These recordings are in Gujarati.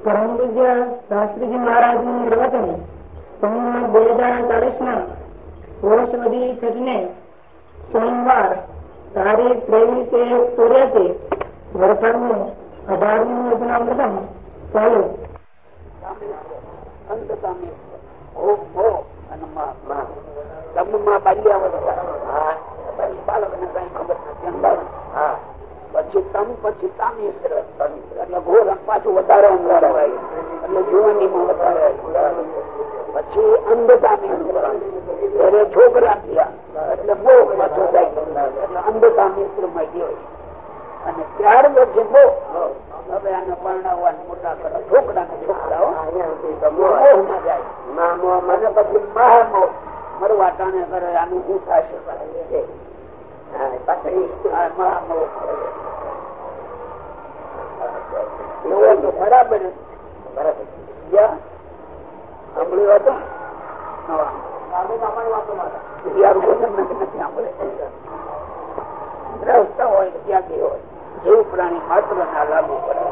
પરમ પૂજ્ય શાસ્ત્રીજી મહારાજનું પ્રવચન સંવત બે હજાર ચાલીસ ના વર્ષ વધી છઠને સોમવાર તારીખ ત્રેવીસ એક ચોર્યાસી વરસાદનું અઢારમું યોજના પ્રથમ ચાલુ પછી તમ પછી તામેશ્વર એટલે ઘોર પાછું વધારે અંધાર હોય. એટલે જુવાનીમાં વધારે પછી અંધતામેશ્વર ત્યારે છોકરા થયા. એટલે મોહ પાછો જાય એટલે અંધતામેશ્વરમાં ગયો અને ત્યાર પછી મોહ હવે આને પરણાવવા મોટા કરો. છોકરા ને છોકરાઓ જાય. મને પછી મહામોહ મરવા ટાણે કરે આનું શું થશે? બરાબર ત્યાંથી પ્રાણી માત્ર ના લાગુ પડે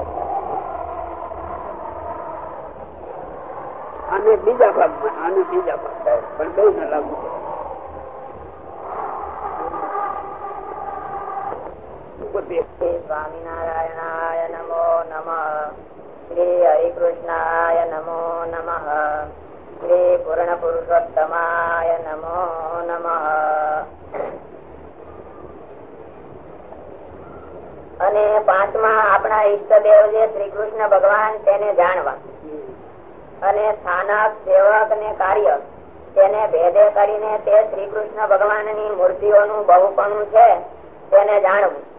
અને બીજા ભાગમાં અને બીજા ભાગ પણ બે ના લાગુ પડે સ્વામિનારાયણાય નમો નમ શ્રી હરિકૃષ્ણાય નમો નમ શ્રી પૂર્ણ પુરુષોત્તમાય નમો નમ અને પાંચમા આપણા ઈષ્ટદેવ જે શ્રી કૃષ્ણ ભગવાન તેને જાણવા અને સ્થાનક સેવક ને કાર્ય તેને ભેદે કરીને તે શ્રી કૃષ્ણ ભગવાનની મૂર્તિઓનું બહુપણું છે તેને જાણવું.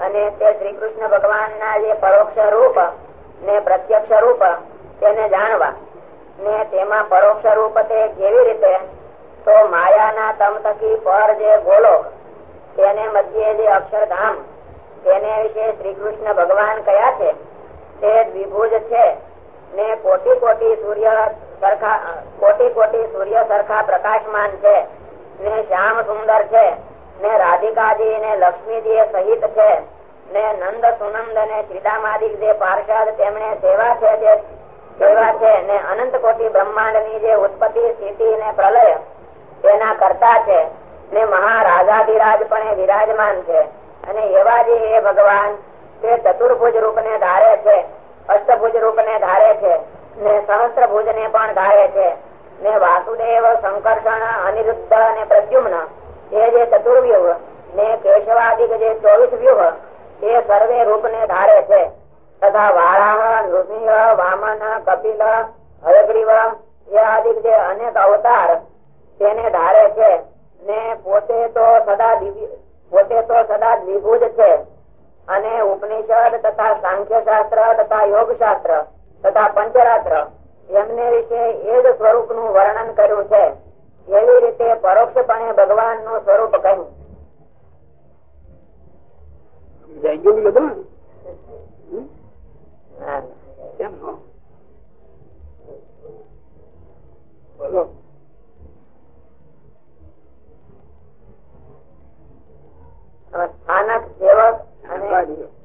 અને તે શ્રી કૃષ્ણ ભગવાન ના જે પરોક્ષ રૂપ ને પ્રત્યક્ષ રૂપ તેને જાણવા. ને તેમાં પરોક્ષ રૂપ તે કેવી રીતે? તો માયાના તમ થકી પર જે ગોલોક તેને મધ્ય જે અક્ષરધામ, તેને વિશે શ્રી કૃષ્ણ ભગવાન કયા છે? તે દ્વિભુજ છે. ને કોટી કોટી સૂર્ય સરખા, કોટી કોટી સૂર્ય સરખા પ્રકાશમાન છે. ને શ્યામ સુંદર છે. ને રાધિકાજી ને લક્ષ્મીજી સહિત છે ને નંદ સુનંદ ને શ્રીદામાદિક જે પાર્ષદ તેમણે સેવા છે જે સેવા છે ને અનંત કોટી બ્રહ્માંડની જે ઉત્પત્તિ, સ્થિતિ ને પ્રલય તેના કરતા છે ને મહારાજાધિરાજ પણ વિરાજમાન છે. અને એવા જે એ ભગવાન, તે ચતુર્ભુજ રૂપ ને ધારે છે, અષ્ટભુજ રૂપ ને ધારે છે, ને સહસ્ત્રભુજ ને પણ ધારે છે, ને વાસુદેવ સંકર્ષણ અનિરુદ્ધ અને પ્રદ્યુમ્ન એ જે ચતુર્વ્યુહ ને કેશવાદિક જે ચોવીસ વ્યુહ તે સર્વે રૂપ ને ધારે છે. તથા વારાહ નૃસિંહ, વામન, કપિલ હયગ્રીવ એ આદિક જે અનેક અવતાર તેને ધારે છે. ને પોતે તો સદા પોતે તો સદા દ્વિભુજ છે. અને ઉપનિષદ તથા સાંખ્ય શાસ્ત્ર તથા યોગ શાસ્ત્ર તથા પંચરાત્ર એમને વિશે એ જ સ્વરૂપનું વર્ણન કર્યું છે. એવી રીતે પરોક્ષપણે ભગવાનનું સ્વરૂપ કહ્યું. જઈ ગયું બધું કેમ બોલો સ્થાનક સેવક અને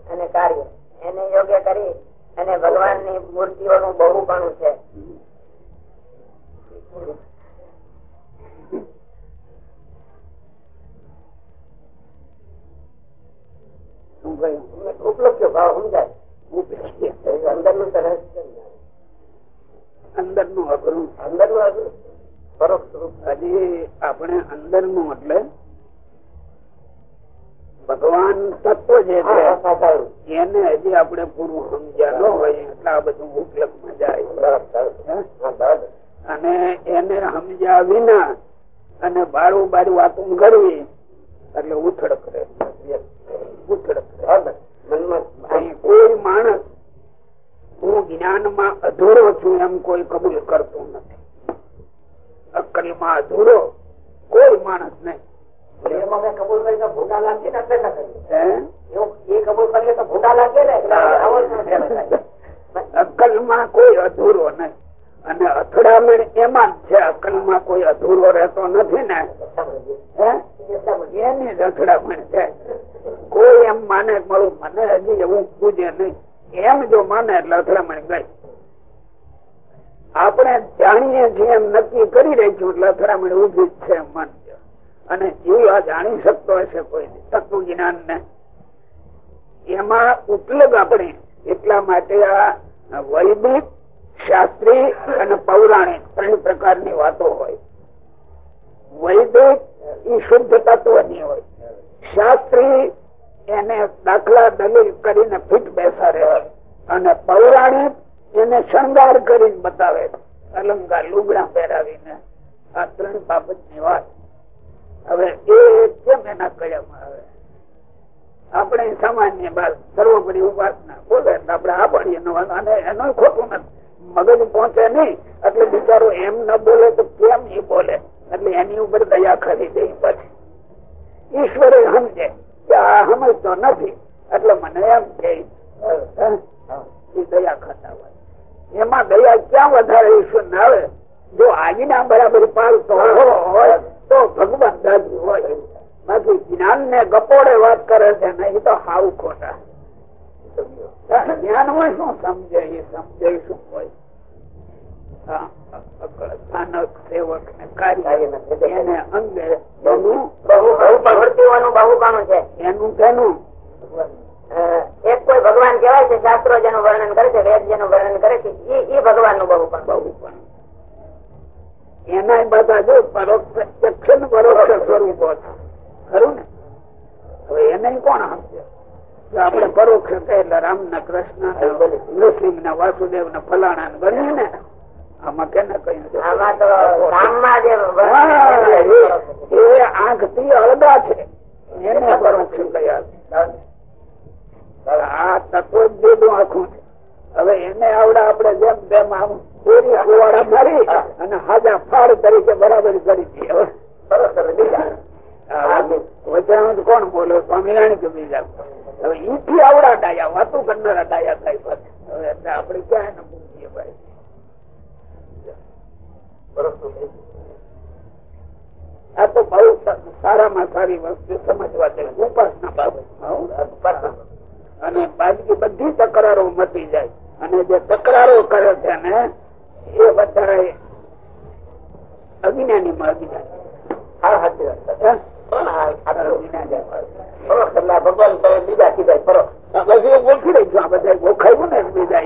અને કાર્ય એને યોગ્ય કરી અને ભગવાનની મૂર્તિઓનું બહુપણું છે શું કહ્યું ઉપલબ્ધ ભાવ સમજાય અંદરનું સરસ અંદરનું અઘરું અંદરનું પરોક્ષ રૂપ હજી આપણે અંદરનું એટલે ભગવાન તત્વ જે છે એને હજી આપણે પૂરું સમજ્યા ન હોય એટલે આ બધું ઉપલબ્ધમાં જાય. અને એને સમજ્યા વિના અને બારું બારું વાતો કરવી એટલે ઉથડ કરે ઉથડ કરે કોઈ માણસ હું જ્ઞાનમાં અધૂરો છું એમ કોઈ કબૂલ કરતું નથી. અક્કલમાં અધૂરો કોઈ માણસ નહીં. કબૂલ કરીને ભૂંડા લાગીએ ને એટલે ન કરીએ. એ કબૂલ કરીએ તો ભૂંડા લાગીએ ને એટલે આવડતું નથી. અક્કલમાં કોઈ અધૂરો નહીં. અને અથડામણ એમાં જ છે. અકલમાં કોઈ અધૂરો રહેતો નથી ને. એની જ અથડામણ છે. કોઈ એમ માને મળું મને હજી એવું પૂજે નહીં. એમ જો માને એટલે અથડામણ ગઈ. આપણે જાણીએ છીએ એમ નક્કી કરી રહી છું એટલે અથડામણ ઊભી જ છે એમ માનજો અને જીવ આ જાણી શકતો હશે કોઈ તત્વ જ્ઞાન ને એમાં ઉપલબ્ધ આપણે એટલા માટે આ વૈદિક, શાસ્ત્રી અને પૌરાણિક ત્રણ પ્રકારની વાતો હોય. વૈદિક એ શુદ્ધ તત્વની હોય. શાસ્ત્રી એને દાખલા દલીલ કરીને ફીટ બેસાડે અને પૌરાણિક એને શણગાર કરીને બતાવે. અલંકાર લુગડા પહેરાવીને. આ ત્રણ બાબતની વાત. હવે એ કેમ એના કયામાં આવે? આપણે સામાન્ય સર્વોપરી ઉપાસના, બોલે આપણે આ પડીએ અને એનો ખોટું નથી. મગજ પહોંચે નહીં, એટલે બિચારો એમ ન બોલે તો કેમ એ બોલે? એટલે એની ઉપર દયા ખરી દે પછી. ઈશ્વરે સમજે કે આ સમજતો નથી. એટલે મને એમ કે દયા ખાતા હોય. એમાં દયા ક્યાં વધારે ઈશ્વર ના આવે? જો આજના બરાબર પાલતો હોય તો ભગવાન દાદી હોય બાકી જ્ઞાન ને ગપોડે વાત કરે છે ને એ તો હાવ ખોટા. જ્ઞાન હોય શું સમજે એ સમજે શું હોય? સ્થાનક સેવક ને કાર્ય એને અંગે એનું એક કોઈ ભગવાન કેવાય છે શાસ્ત્રો જેનું વર્ણન કરે છે વેદ જેનું વર્ણન કરે છે એ ભગવાનનું બહુ પણ બહુ પણ એના બધા જો પરોક્ષ પ્રત્યક્ષ પરોક્ષ સ્વરૂપો છે. ખરું ને? હવે એને કોણ સમજે? આપણે પરોક્ષ એટલે રામ ને કૃષ્ણ નૃસિંહ ને વાસુદેવ ને ફલાણા ને ગણીએ ને આમાં કેને કહ્યું એ આંખથી અડધા છે. એને પરોક્ષ કયા આ તત્વ જ આખું છે. હવે એને આવડે આપડે જેમ તેમ આમ ચોરી કુવાડા મારી અને હાજા ફાળ તરીકે બરાબર કરી દીધી કોણ બોલો? સ્વામિનારાયણ કે બીજા? હવે ઈથી આવડા ડાયા વાતો કરનારા ડાયા થાય પછી. હવે એટલે આપડે ક્યાં એને પૂછીએ ભાઈ? આ તો બહુ સારામાં સારી વસ્તુ સમજવા જેવી ઉપાસના બાબત અને બાકી બધી તકરારો મટી જાય. અને જે તકરારો કરે છે ને એ બધા અજ્ઞાની માં ભગવાન બીજા સીધા ફરો ઓળખી રહી છું આ બધા ઓળખાયું ને બીજા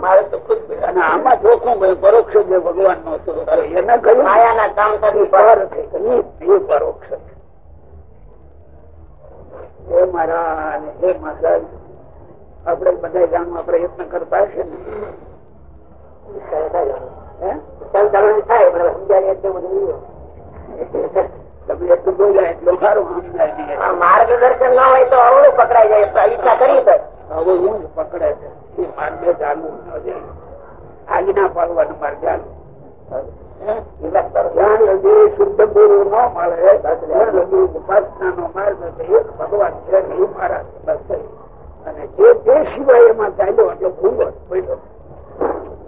મારે તો ખુદ અને આમાં જોખું ભાઈ પરોક્ષ જે ભગવાન નો. એને કહ્યું માયાના કામ કરી પરોક્ષ હે મહારાજ હે મહારાજ. આપડે બધા જાણવા પ્રયત્ન કરતા છે ને. માર્ગદર્શન ના હોય તો અવળું પકડાઈ જાય ઈચ્છા કરી તો છે શુદ્ધ ગુરુ ન મળે ઉપાસના નો માર્ગ એક ભગવાન છે નહીં મારા અને જે તે સિવાય એમાં ચાલ્યો, એટલે ભૂલો પડ્યો.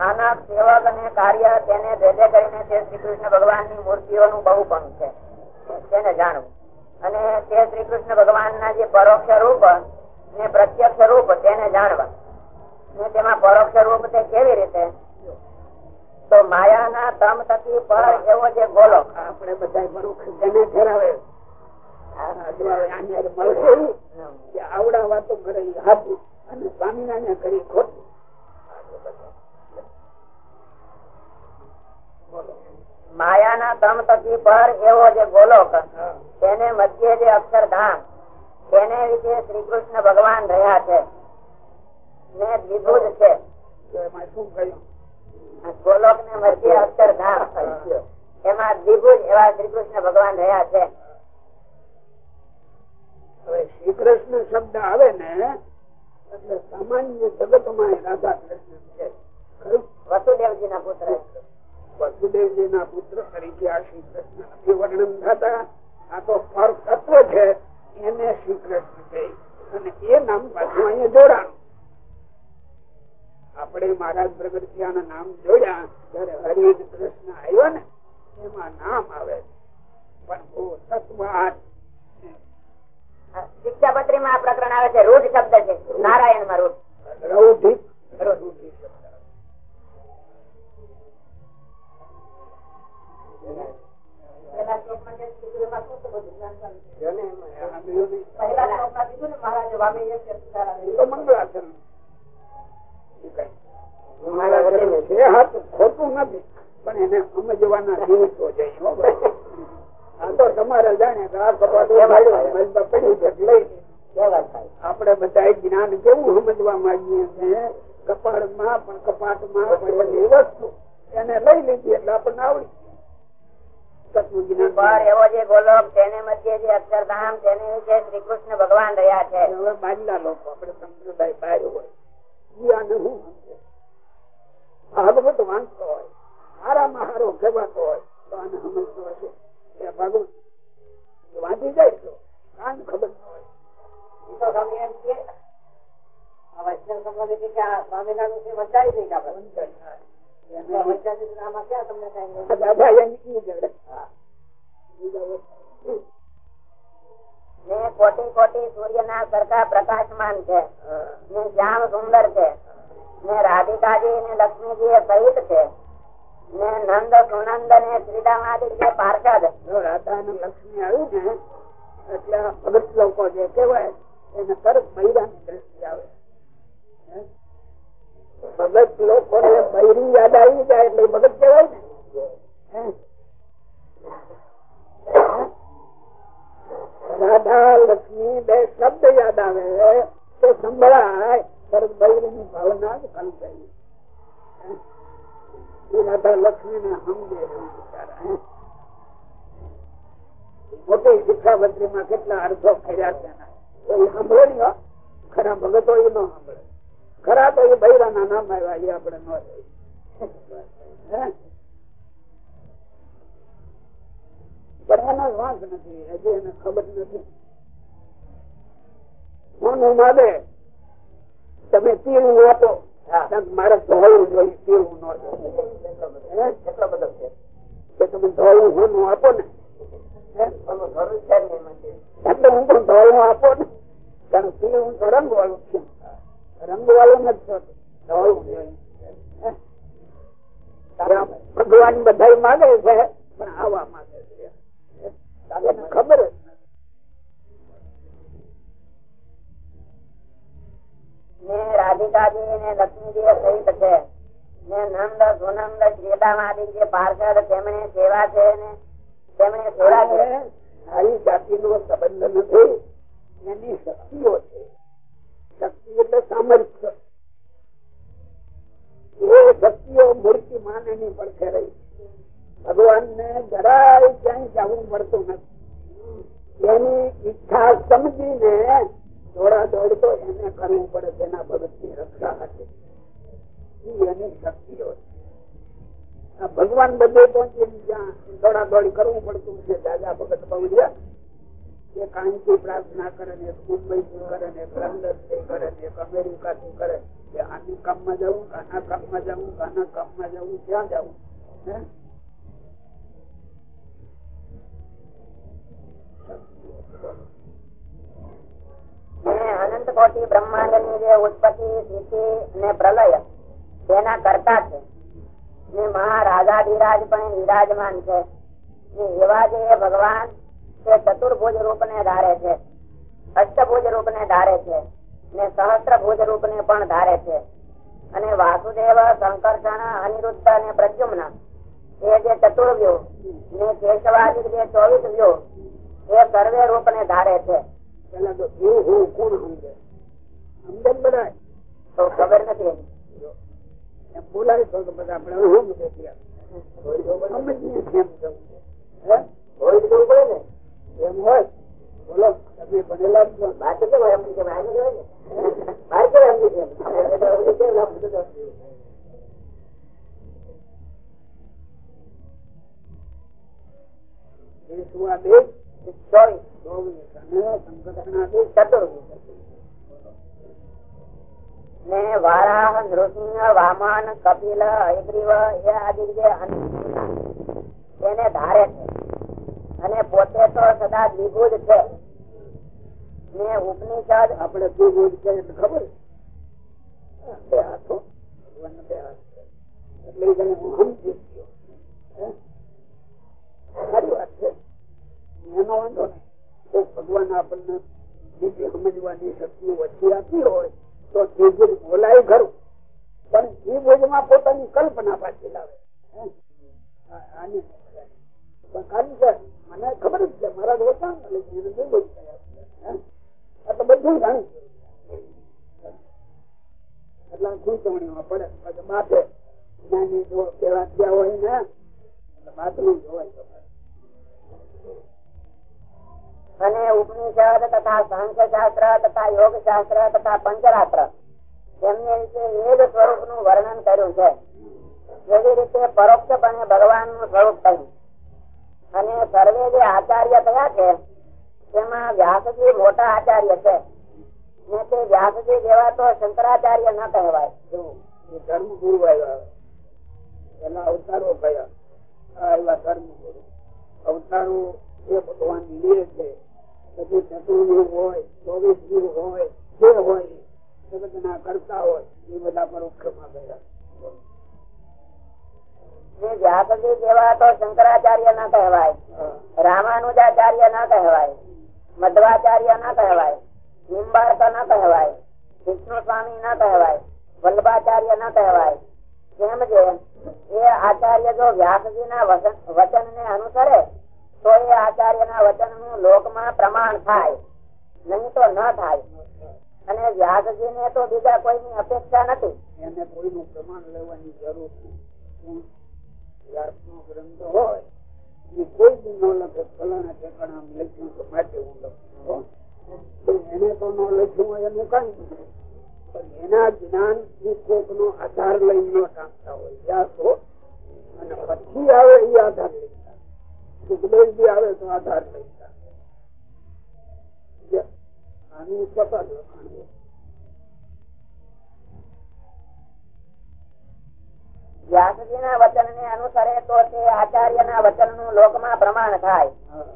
આના સેવક અને કાર્ય તેને ભેદે કરીને તે શ્રી ભગવાનની મૂર્તિઓનું બહુ પણ છે. તેને જાણવું. અને તે શ્રી ભગવાન ના જે પરોક્ષ રૂપ ને પ્રત્યક્ષ રૂપ તેને જાણવા. ને તેમાં પરોક્ષ રૂપ તે કેવી રીતે? તો માયાના તમ થકી પર એવો જે બોલો આપણે બધા પરોક્ષ કે આવડા વાતો કરે સ્વામિનારાયણ કરી ખોટી. માયાના તમ તકી પર એવો જે ગોલોક તેને મધ્ય જે અક્ષરધામ તેને વિશે શ્રી કૃષ્ણ ભગવાન રહ્યા છે. ને જ છે. ગોલોક ને મધ્ય અક્ષરધામ એમાં દ્વિભુજ એવા શ્રી કૃષ્ણ ભગવાન રહ્યા છે. શ્રી કૃષ્ણ શબ્દ આવે ને એટલે સામાન્ય જગતમાં રાધા કૃષ્ણ છે. વસુદેવજી ના પુત્ર. વસુદેવજી ના પુત્ર તરીકે આ શ્રી કૃષ્ણ નથી વર્ણન થતા આ તો પર તત્વ છે એને શ્રી કૃષ્ણ છે અને એ નામ પાછું અહીંયા જોડાણ. આપણે મહારાજ પ્રગતિયા નામ જોયા ત્યારે હરિ કૃષ્ણ આવ્યો ને એમાં નામ આવે પણ બહુ તત્વાત શિક્ષાપત્રી માં આ પ્રકરણ આવે છે રૂઢ શબ્દ છે. નારાયણમાં રૂઢ. રૌઢિક રૌઢિક શબ્દ. ખોટું નથી પણ એને સમજવાના દિવસો જોઈએ આ તો તમારે જાણે કે આ કપાટ ઉપાડ્યું, મજબા પડ્યું છે એટલે લઈ લીધું. આપણે બધા જ્ઞાન કેવું સમજવા માંગીએ છીએ કપાળમાં પણ કપાટમાં પડેલી વસ્તુ એને લઈ લીધી એટલે આપણને આવડી એવો જે ગોલોક તેને મધ્ય જે અક્ષરધામ તેને વિશે શ્રી કૃષ્ણ ભગવાન રહ્યા છે. હવે બાજલા લોકો આપણે સંપ્રદાય બહાર હોય ઈ આને શું ભાગવત વાંચતો હોય સારામાં સારો કહેવાતો હોય તો આને સમજતો હશે. એ ભાગવત વાંચી જાય તો કાન ખબર ન હોય. એ તો સ્વામી એમ કે આ વૈષ્ણવ સંપ્રદાય કે આ સ્વામિનારાયણથી વંચાઈ નહીં કે આપણે? ને કોટી ને ને ને લક્ષ્મીજી એ સહિત છે ને નંદ સુનંદ ને શ્રીદામાદિક જે પાર્ષદ રાધા અને લક્ષ્મી આવ્યું ને, એટલે ભગત લોકો જે કહેવાય, એને તરત આવે. ભગત લોકો ને બૈરી યાદ આવી જાય એટલે ભગત કહેવાય ને? રાધા લક્ષ્મી બે શબ્દ યાદ આવે તો સંભળાય બૈરી ની ભાવના હે? એ રાધા લક્ષ્મી ને સમજે? મોટી શિક્ષાપત્રી માં કેટલા અર્થો કર્યા છે એ સાંભળે હો. ખરા ભગતો એ ન સાંભળે ખરા તો એ બૈરા ના નામ આવ્યા એ આપડે ન. પણ એનો વાંક નથી હજી એને ખબર નથી. મોનું માગે તમે તીરું આપો મારે ધોવું જોઈએ તીરું ન હે? કે તમે ધોવું હોનું આપો હે? એટલે હું પણ ધોળું આપો ને. કારણ કે પીળું તો રંગ વાળું છે. રંગ નથી ભગવાન બધા માગે છે પણ આવા માગે છે. ખબર રાધિકાજી ને લક્ષ્મીજી કહી શકે ને નંદ સુનંદ શ્રીદામાદિક જે પાર્ષદ તેમણે સેવા છે ને તેમણે સેવા છે. સારી જાતિ નો સંબંધ નથી. એની શક્તિઓ છે. શક્તિ એટલે સામર્થ્ય. એ શક્તિઓ મૂર્તિ માને ની પડખે રહી. ભગવાન ને જરાય ક્યાંય જવું પડતું નથી. એની ઈચ્છા સમજીને દોડા દોડતો એને કરવું પડે તેના ભગતની રક્ષા માટે. એની શક્તિઓ ભગવાન બધે પહોંચી દોડા દોડ કરવું પડતું છે, દાદા ભગત બહુડિયા એક કાંચી પ્રાર્થના કરે ને એક મુંબઈ થી કરે ને એક લંડનથી કરે ને એક અમેરિકા થી કરે, કે આની કામમાં જવું આના કામમાં જવું આના કામમાં જવું ક્યાં જવું? અનંત કોટી બ્રહ્માંડ જે ઉત્પત્તિ, સ્થિતિ ને પ્રલય તેના કરતા છે ને મહારાજાધિરાજ પણ વિરાજમાન છે એવા જે ભગવાન તે ચતુર્ભુજ રૂપ ને ધારે છે અષ્ટભુજ રૂપ ને ધારે છે ને સહસ્ત્ર ભુજ રૂપ ને પણ ધારે છે. અને વાસુદેવ સંકર્ષણ અનિરુદ્ધ અને પ્રદ્યુમ્ન એ જે ચતુર્વ્યુ ને કેશવાદી જે ચોવીસ વ્યુ એ સર્વે રૂપ ને ધારે છે. તો ને ખબર નથી બોલાય તો બધા આપણે હું સમજે ત્યાં. એમ વારાહ નૃસિંહ વામન કપિલ હયગ્રીવ એ આદિ જે તેને ધારે છે. અને પોતે તો સદા દ્વિભુજ છે. ને ઉપનિષદ આપણે દ્વિભુજ છે ખબર? બે હાથો. સમજી સારી વાત છે. એનો વાંધો નહીં. ભગવાન આપણને બીજી સમજવાની શક્તિ ઓછી આપી હોય, તો ત્રીજું બોલાય ખરું. પણ ત્રિભુજમાં પોતાની કલ્પના પાછી લાવે? આની મને ખબર જ છે, મારા તો બધું જાણી એટલે થયા જોવાય અને ઉપનિષદ તથા સાંખ્ય તથા યોગ શાસ્ત્ર તથા પંચરાત્ર તેમને વિશે વેદ સ્વરૂપનું વર્ણન કર્યું છે. જેવી રીતે પરોક્ષપણે ભગવાનનું સ્વરૂપ કહ્યું અને સર્વે જે આચાર્ય થયા છે, તેમાં વ્યાસજી મોટા આચાર્ય છે. ને તે વ્યાસજી જેવા તો શંકરાચાર્ય ન કહેવાય. ધર્મગુરુ એના અવતારો કયા આવ્યા ધર્મ અવતારો એ ભગવાન લે છે. પછી ચતુર્યુગ હોય ચોવીસ યુગ હોય, જે હોય જગત ના કરતા હોય, એ બધા પરોક્ષમાં ગયા જે વ્યાસજી જેવા તો શંકરાચાર્ય ના કહેવાય, રામાનુજાચાર્ય ના કહેવાય, મધ્વાચાર્ય ના કહેવાય નિંબાર્ક ન કહેવાય, વિષ્ણુ સ્વામી ન કહેવાય, વલ્લભાચાર્ય ન કહેવાય. જેમ જે એ આચાર્ય જો વ્યાસજી ના વચન ને અનુસરે, તો એ આચાર્ય ના વચનનું લોકમાં પ્રમાણ થાય. નહીં તો ન થાય. અને વ્યાસજી ને તો બીજા કોઈની અપેક્ષા નથી. એને કોઈનું પ્રમાણ લેવાની જરૂર નથી. વ્યાસનો ગ્રંથ એને જ્ઞાન કોક નો આધાર લઈને ન ટાંકતા હોય. વ્યાસો અને પછી આવે એ આધાર લઈતા સુખદેવ બી આવે તો આધાર લઈતા છે. વ્યાસજી ના વચન ને અનુસરે તો તે આચાર્ય ના વચનનું લોકમાં પ્રમાણ થાય.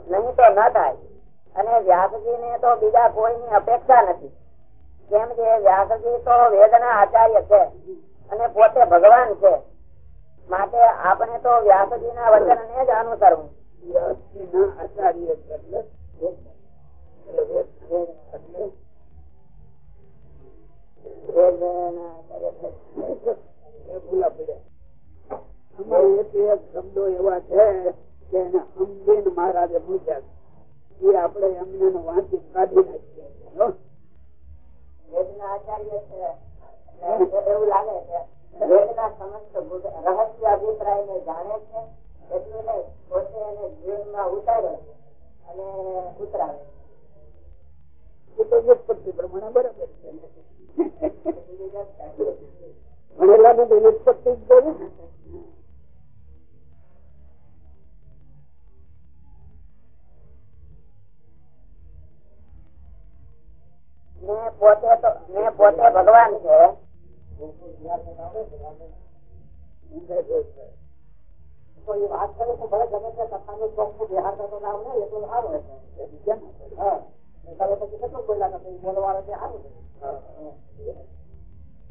નહીં તો ન થાય અને વ્યાસજી ને તો બીજા કોઈની અપેક્ષા નથી કેમ કે વ્યાસજી તો વેદના આચાર્ય છે અને પોતે ભગવાન છે માટે આપણે તો વ્યાસજી ના વચન ને જ અનુસરવું આચાર્ય ભૂલા પડ્યા એક એક શબ્દો એવા છે કે એને સમજીને મહારાજે પૂછ્યા એ આપણે એમને વાંચી કાઢી નાખીએ એવું લાગે છે. વેદના સમસ્ત રહસ્ય અભિપ્રાય ને જાણે છે એટલું નહીં પોતે એને જીવનમાં ઉતારે છે અને ઉતરાવે. એ તો વ્યુત્પત્તિ પ્રમાણે બરાબર છે. ભણેલા ને વ્યુત્પત્તિ જ જોયું મેં પોતે તો મેં પોતે ભગવાન છે. કોઈ વાત કરે તો ભલે ગમે તે કથાનું ચોખ્ખું બિહાર કરતો નામ ને એટલું સારું હશે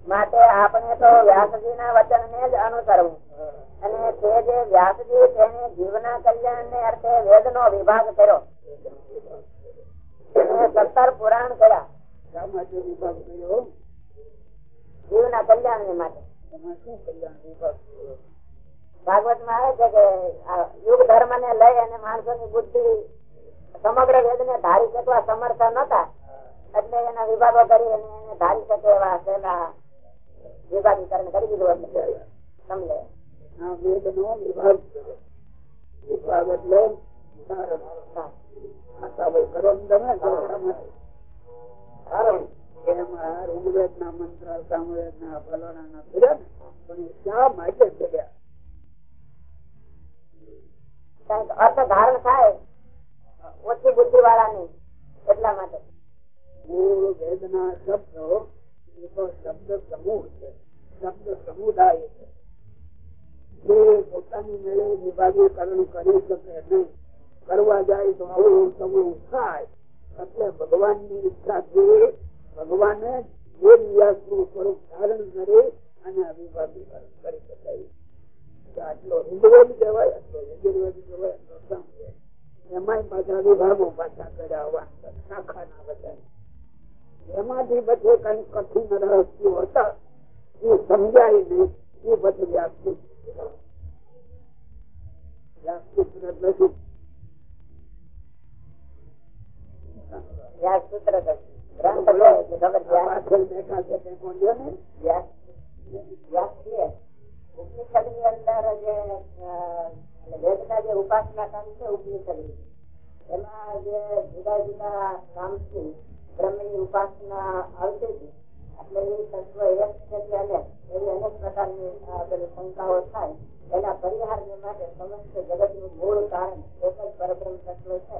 માટે આપણે તો વ્યાસજી ના વચન ને જ અનુસરવું. અને તે જે વ્યાસજી તેને જીવના કલ્યાણ ને અર્થે વેદ નો વિભાગ કર્યો. સત્તર પુરાણ કર્યા. શામાં વિભાગ કર્યો. જીવના કલ્યાણ ને માટે શું કલ્યાણ વિભાગ કર્યો? ભાગવતમાં આવે છે કે યુગ ધર્મ ને લઈ અને માણસો ની બુદ્ધિ સમગ્ર વેદ ને ધારી શકવા સમર્થ નતા એટલે એના વિભાગો કરી અને એને ધારી શકે એવા પેલા વિભાગીકરણ કરી દીધું સમજે? વેદ નો વિભાગ વિભાગ એટલે કરો તમે એમાં ઋગ્વેદ ના મંત્ર સામવેદ ના ફલાણા ના કર્યા પણ શા માટે કર્યા અર્થ ધારણ થાય ઓછી બુદ્ધિ વાળાની એટલા માટે. મૂળ વેદના શબ્દો એ તો શબ્દ સમૂહ છે. શબ્દ સમુદાય છે. જે પોતાની મેળે વિભાગીકરણ કરી શકે નહીં કરવા જાય તો આવું સમૂહ થાય. એટલે ભગવાનની ઈચ્છાથી ભગવાને જે વ્યાસનું સ્વરૂપ ધારણ કરે અને અવિભાગીકરણ કરી શકાય. એમાંથી બધે કઈ કઠિન રહસ્યો હતા, એ સમજાય નહીં, એ બધું વ્યાસ છે વ્યાસ પાછળ વ્યાસ જે વેદના જે ઉપાસના કામ છે ઉપનિષદ એમાં જે જુદા જુદા નામથી બ્રહ્મની ઉપાસના આવતી હતી એટલે એ તત્વ એક છે કે અનેક પ્રકારની શંકાઓ થાય એના પરિહાર માટે સમસ્ત જગતનું મૂળ કારણ એક જ પરબ્રહ્મ તત્વ છે.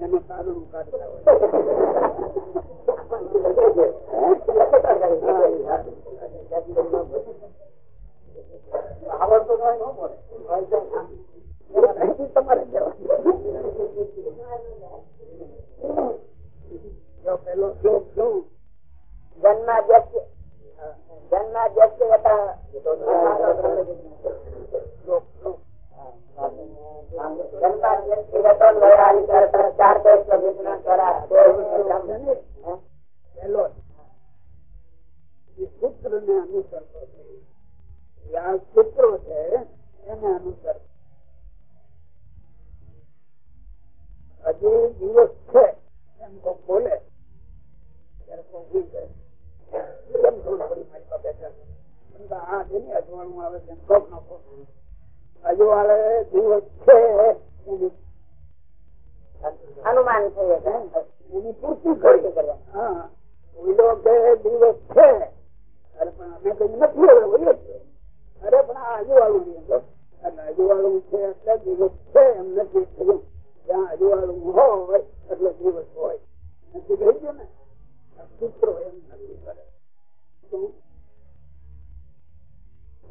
એનું કારણ કાઢતા હોય. આવડતો હોય ન બોલે તમારે જો પેલો શ્લોક શું જન્માદ્યસ્ય જન્માદ્યસ્ય યથા શ્લોક સૂત્ર આ સૂત્રો છે દિવસ છે, એમ તો બોલે કોઈ કેમ થોડું ઘડી મારી પાસે અજવાળું આવે છે. અજવાળે દિવસ છે. અનુમાન થઈ એની પૂર્તિ કરી. ઓઈલો કે દિવસ છે. અરે પણ અમે કઈ નથી હવે બોલીએ છીએ. અરે પણ આ અજવાળું એટલે અજવાળું છે એટલે દિવસ છે એમ નથી થયું. જ્યાં અજવાળું હોય એટલે દિવસ હોય. નથી કહી ગયું ને? આ એમ નથી કરે?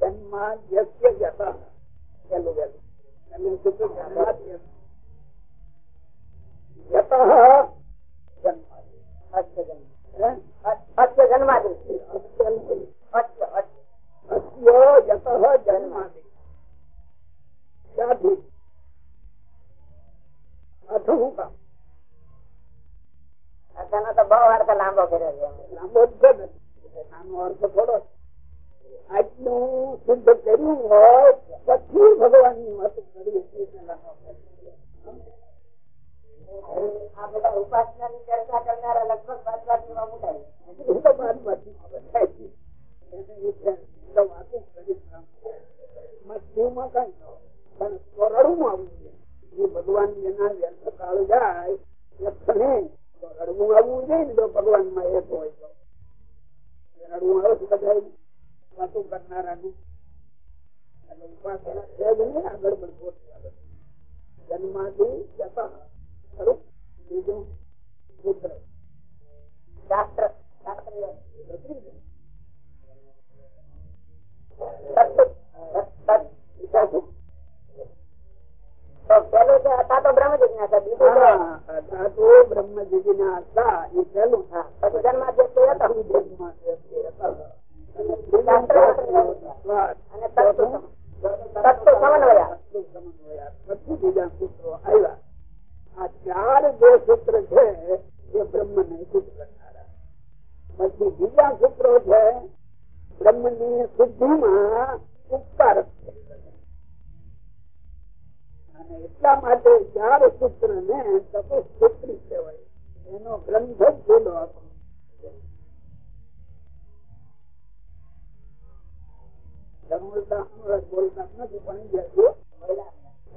જન્મા યસ્ય જતા. પેલું અર્થ લાંબો કર્યો છે. લાંબો જ છે. આનો અર્થ થોડો જ. આટલું સિદ્ધ કર્યું હોય પછી ભગવાનની આ બધા ઉપાસના ની ચર્ચા કરનારા લગભગ મુકાય. તો કાંઈ. પણ આવવું જોઈએ ભગવાન એના વ્યર્થ કાળ જાય એ ક્ષણે આવવું જોઈએ ને ભગવાનમાં એક હોય તો. રડવું આવે છે બધા વાતો કરનારાનું એટલે ઉપાસના છે જ નહીં આગળ બધો જન્માથી જતા ખરું બીજું પુત્ર શાસ્ત્ર શાસ્ત્રીય ભત્રીજો. તત્વ તત્વ બીજાનું તો પેલું છે હતા તો બ્રહ્મ જિજ્ઞાસા બીજું છે હા, ધાતુ બ્રહ્મ જિજ્ઞાસા એ પહેલું હા, પછી ચાર બીજા સૂત્રો છે બ્રહ્મની શુદ્ધિમાં ઉપકારક અને એટલા માટે ચાર સૂત્ર ને તપસ્સૂત્રી કહેવાય. એનો ગ્રંથ જ પેલો આપણો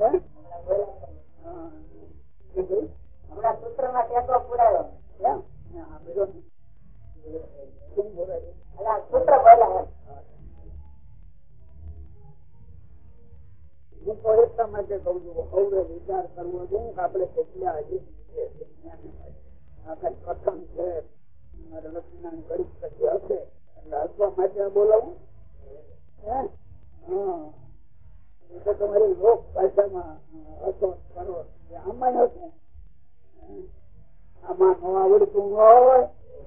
હે? તો માટે કઉ છું હવે વિચાર કરવો જોઈએ કે આપણે કેટલા હજી કથન છે લક્ષ્મીનારાયણ કરી શકીએ હશે. એટલે હસવા માટે બોલાવું. તમારી લોક ભાષામાં એ આમાં હશે હે? આમાં ન આવડતું હોય ને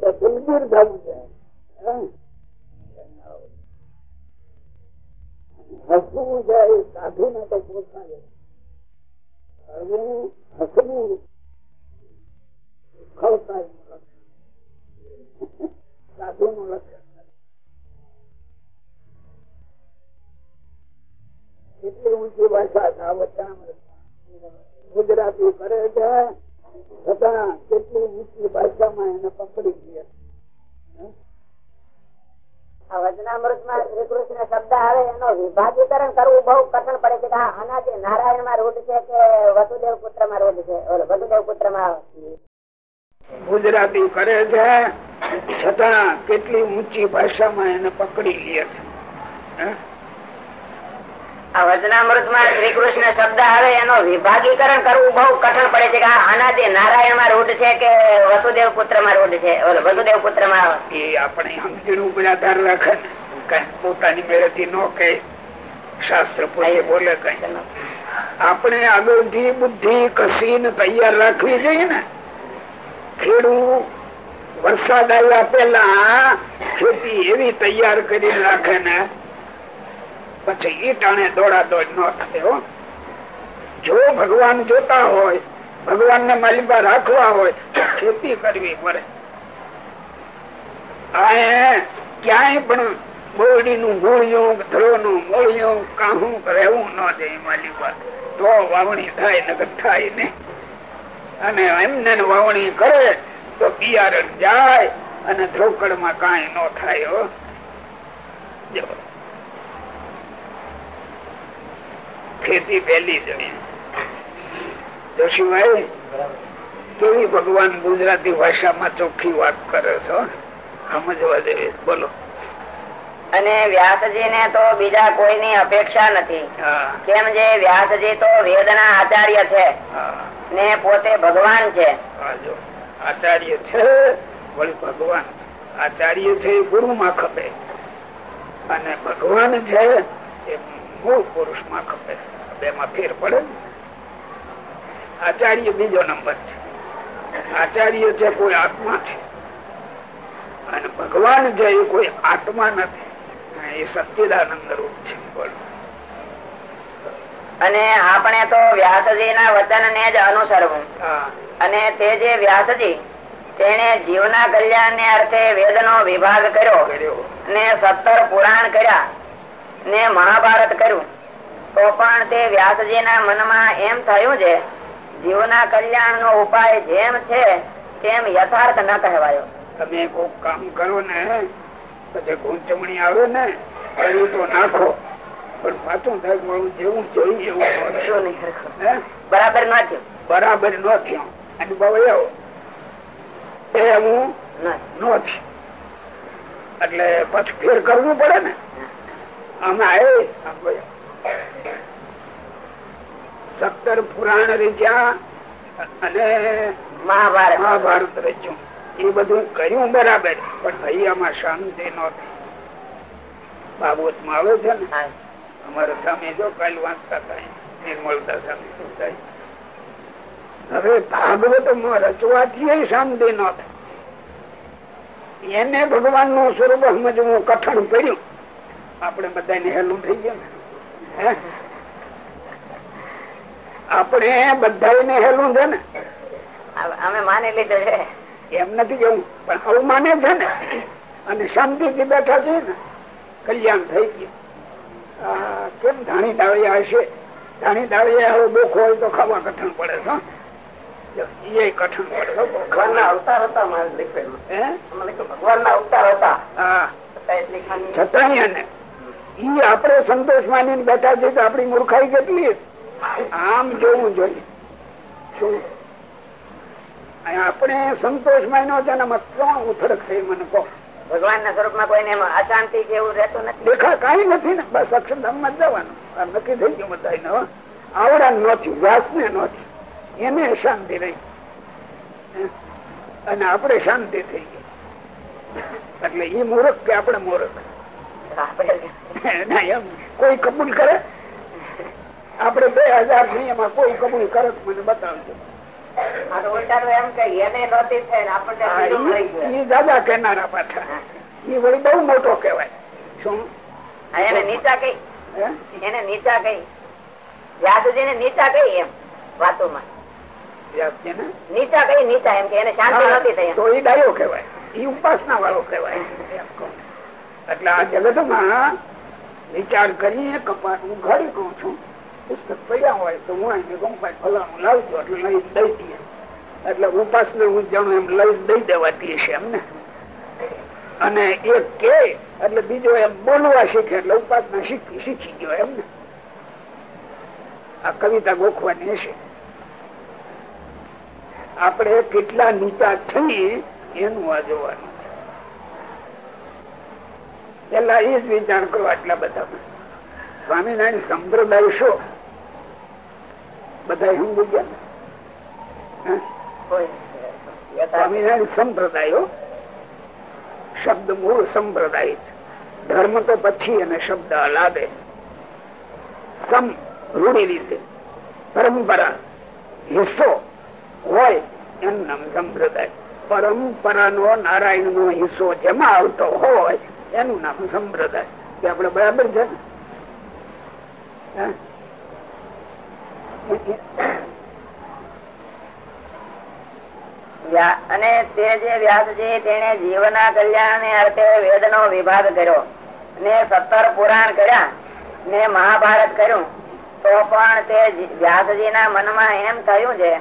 ખવતા સાધુ નું લક્ષણ એટલી ઊંચી ભાષા ગુજરાતી કરે છે છતાં કેટલી ઊંચી ભાષામાં એને પકડી લે. આ વચનામૃતમાં શ્રી કૃષ્ણ શબ્દ આવે એનો વિભાગીકરણ કરવું બહુ કઠણ પડે છે નારાયણમાં રૂઢ છે કે વસુદેવ પુત્રમાં રૂઢ છે? ઓલો વસુદેવ પુત્રમાં ગુજરાતી કરે છે છતાં કેટલી ઊંચી ભાષામાં એને પકડી લે છે. વચનામૃતમાં શ્રી કૃષ્ણ શબ્દ આવે એનો વિભાગીકરણ કરવું બહુ કઠણ પડે છે કે આ આનાથી નારાયણમાં રૂઢ છે કે વસુદેવ પુત્રમાં રૂઢ છે? વસુદેવ પુત્રમાં એ આપણે સમજણ ઉપર આધાર રાખે કઈ પોતાની મેળેથી ન કહે. શાસ્ત્ર પોતે બોલે કઈ. આપણે આગળથી બુદ્ધિ કસીને તૈયાર રાખવી જોઈએ ને. ખેડૂત વરસાદ આવ્યા પેલા ખેતી એવી તૈયાર કરી રાખે ને પછી એ ટાણે દોડા દોડ ન થયો જો ભગવાન જોતા હોય ભગવાન ને માલિબા રાખવા હોય, તો ખેતી કરવી પડે. ક્યાંય પણ બોરડી નું મૂળિયું ધ્રો નું મૂળિયું કાહું રહેવું ન જાય માલિબા. તો વાવણી થાય નગર થાય ને અને એમને વાવણી કરે, તો બિયારણ જાય, અને ધ્રોકડમાં કઈ ન થાય જો. ખેતી પહેલી જોઈએ જોશીભાઈ કેવી ભગવાન ગુજરાતી ભાષામાં ચોખ્ખી વાત કરે છો સમજવા જેવી બોલો. અને વ્યાસજી ને તો બીજા કોઈની અપેક્ષા નથી. કેમ જે વ્યાસજી તો વેદના આચાર્ય છે ને પોતે ભગવાન છે. આચાર્ય છે વળી ભગવાન. આચાર્ય છે ગુરુ માં ખપે. અને ભગવાન છે મૂળ પુરુષમાં ખપે બે માં ફેર પડે આચાર્ય બીજો નંબર છે. આચાર્ય છે કોઈ આત્મા છે અને ભગવાન છે એ કોઈ આત્મા નથી એ સચ્ચિદાનંદ રૂપ છે. બોલો. અને આપણે તો વ્યાસજી ના વચન ને જ અનુસરવું. અને તે જે વ્યાસજી તેને જીવના કલ્યાણ ને અર્થે વેદ નો વિભાગ કર્યો કર્યો. ને સત્તર પુરાણ કર્યા. ને મહાભારત કર્યું. તો પણ તે વ્યાસજી ના મનમાં એમ થયું છે જીવના કલ્યાણ નો ઉપાય જેમ છે તેમ યથાર્થ ન કહેવાયો. તમે કોક કામ કરો ને પછી ગૂંચવણી આવે ને કર્યું તો નાખો. પણ પાછું થાય મારું જેવું જોયું એવું બરાબર ન થયું. બરાબર ન થયો. અનુભવ એવો એ હું ન થયું. એટલે પછી ફેર કરવું પડે ને. સત્તર પુરાણ રીત્યા અને મહાભારત. મહાભારત રચ્યું. એ બધું કર્યું બરાબર પણ હૈયામાં શાંતિ નહોતી. બાબતમાં આવે છે ને. અમારા સામે જો કાલ વાંચતા હતા નિર્મળતા સામે થાય? હવે ભાગવતમાં રચવાથી શાંતિ ન થાય એને ભગવાનનું સ્વરૂપ સમજવું કઠણ પડ્યું. આપણે બધા હેલું થઈ ગયું ને. આપણે બધા હેલું છે ને. અમે માની લીધું છે. એમ નથી કેવું પણ આવું માને છે ને. અને શાંતિથી બેઠા છે ને. કલ્યાણ થઈ ગયું. કેમ ધાણી દાળિયા હશે? ધાણી દાળિયા હવે દુઃખ હોય તો ખાવા કઠણ પડે છે કઠણ પડે હો. ભગવાન ના અવતાર હતા ભગવાન ના અવતાર હતા. હા. છતાં એટલી ખાની છતાંય એને ઈ આપણે સંતોષ માની બેઠા છે તો આપણી મૂર્ખાઈ કેટલી આમ જોવું જોઈએ. શું? આપણે સંતોષ માન્યો છે ને ત્રણ ઉથડક છે મને કહો. ભગવાન ના સ્વરૂપમાં કોઈને અશાંતિ કે એવું રહેતું નથી? દેખા કઈ નથી ને. બસ અક્ષરધામમાં જવાનું. આ નક્કી થઈ ગયું બધા આવડા નોથી વ્યાસ ને નથી એને શાંતિ રહી? અને આપણે શાંતિ થઈ ગઈ. એટલે એ મૂર્ખ કે આપણે મૂર્ખ? એમ કોઈ કબૂલ કરે? આપડે બે હજારમાં કોઈ કબૂલ કરે મને બતાવજો. દાદા કેનારા પાછા. એ વળી બહુ મોટો કેવાય શું? એને નીચા કઈ. એને નીચા કઈ. વ્યાસજી ને નીચા કઈ એમ વાતોમાં? નીચા કઈ નીચા એમ કે એને શાંતિ નથી થઈ. તો એ ડાયો કેવાય એ ઉપાસના વાળો કહું. એટલે આ જગતમાં વિચાર કરીને કપાટ હું ઘડી કઉ છું, પુસ્તક પડ્યા હોય તો હું એને કહું, ભાઈ, ફલાણું લાવજો, એટલે લઈ દઈ દઈએ. એટલે ઉપાસના હું જાણું એમ લઈ દઈ દેવાતી હશે એમને અને એક કે, એટલે બીજો એમ બોલવા શીખે, એટલે ઉપાસના શીખી શીખી ગયો એમને આ કવિતા ગોખવાની હશે. આપણે કેટલા નીચા છીએ, એનું આ જોવાનું. પેલા એ જ વિચાર કરો આટલા બધા સ્વામિનારાયણ સંપ્રદાય શો? બધા સમજી ગયા સ્વામિનારાયણ સંપ્રદાયો શબ્દ મૂળ સંપ્રદાય ધર્મ તો પછી અને શબ્દ અલાદે સમ રૂઢી રીતે. પરંપરા હિસ્સો હોય એમ નામ સંપ્રદાય. પરંપરાનો નારાયણ નો હિસ્સો જેમાં આવતો હોય એનું નામ સંપ્રદાય. કે આપડે બરાબર છે અને તે જે વ્યાસજી તેને જીવના કલ્યાણ ને અર્થે વેદ નો વિભાગ કર્યો. ને સત્તર પુરાણ કર્યા, ને મહાભારત કર્યું. તો પણ તે વ્યાસજી ના મનમાં એમ થયું છે,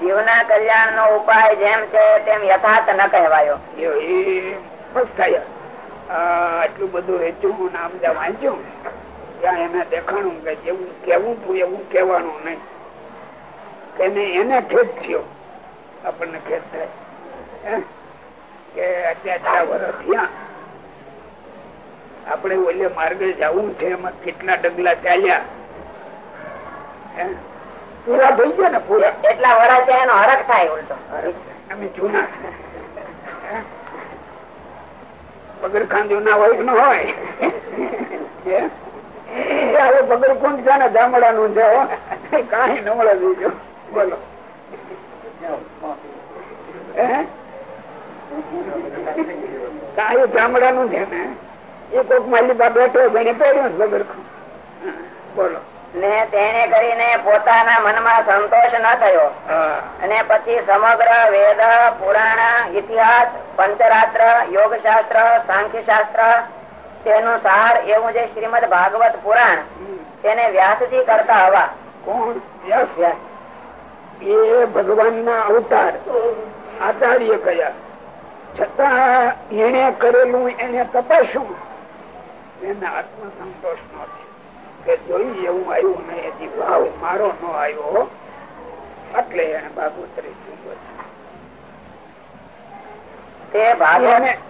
જીવના કલ્યાણ નો ઉપાય જેમ છે, તેમ યથાર્થ ન કહેવાયો. આટલું બધું વેચ્યું ને આમ જ્યાં વાંચ્યું ત્યાં એને દેખાણું કે જેવું કેવું તું એવું કેવાનું નહીં. કે એને ખેદ થયો. આપણને ખેદ થાય. કે અત્યારે વર્ષ થયા. આપણે ઓલે માર્ગે જવું છે એમાં કેટલા ડગલા ચાલ્યા? પૂરા થઈ ગયા ને પૂરા. એટલા વર્ષ એનો થાય ઉલટો. અમે જૂના. છે. હે? પગરખાં હોય ન હોય? હવે એ હવે છે ને ગામડાનું છે કાંઈ ન મળે બોલો. કાંઈ ચામડા નું છે ને? એ કોક માલિકા બેઠો એને પહેર્યું પગરખું. બોલો. ને તેને કરીને પોતાના મનમાં સંતોષ ન થયો. અને પછી સમગ્ર વેદ પુરાણ ઇતિહાસ પંચરાત્ર યોગ શાસ્ત્ર સાંખ્ય શાસ્ત્ર તેનું સાર એવું જે શ્રીમદ ભાગવત પુરાણ તેને વ્યાસજી કરતા હવા કોણ? વ્યાસ એ ભગવાન ના અવતાર આચાર્ય કયા. છતાં એને કરેલું એને તપાસ્યું. એને આત્મસંતોષ નો થયો. કે જોઈ એવું આવ્યું નહીં હજી ભાવ મારો નો આવ્યો એટલે એને ભાગવત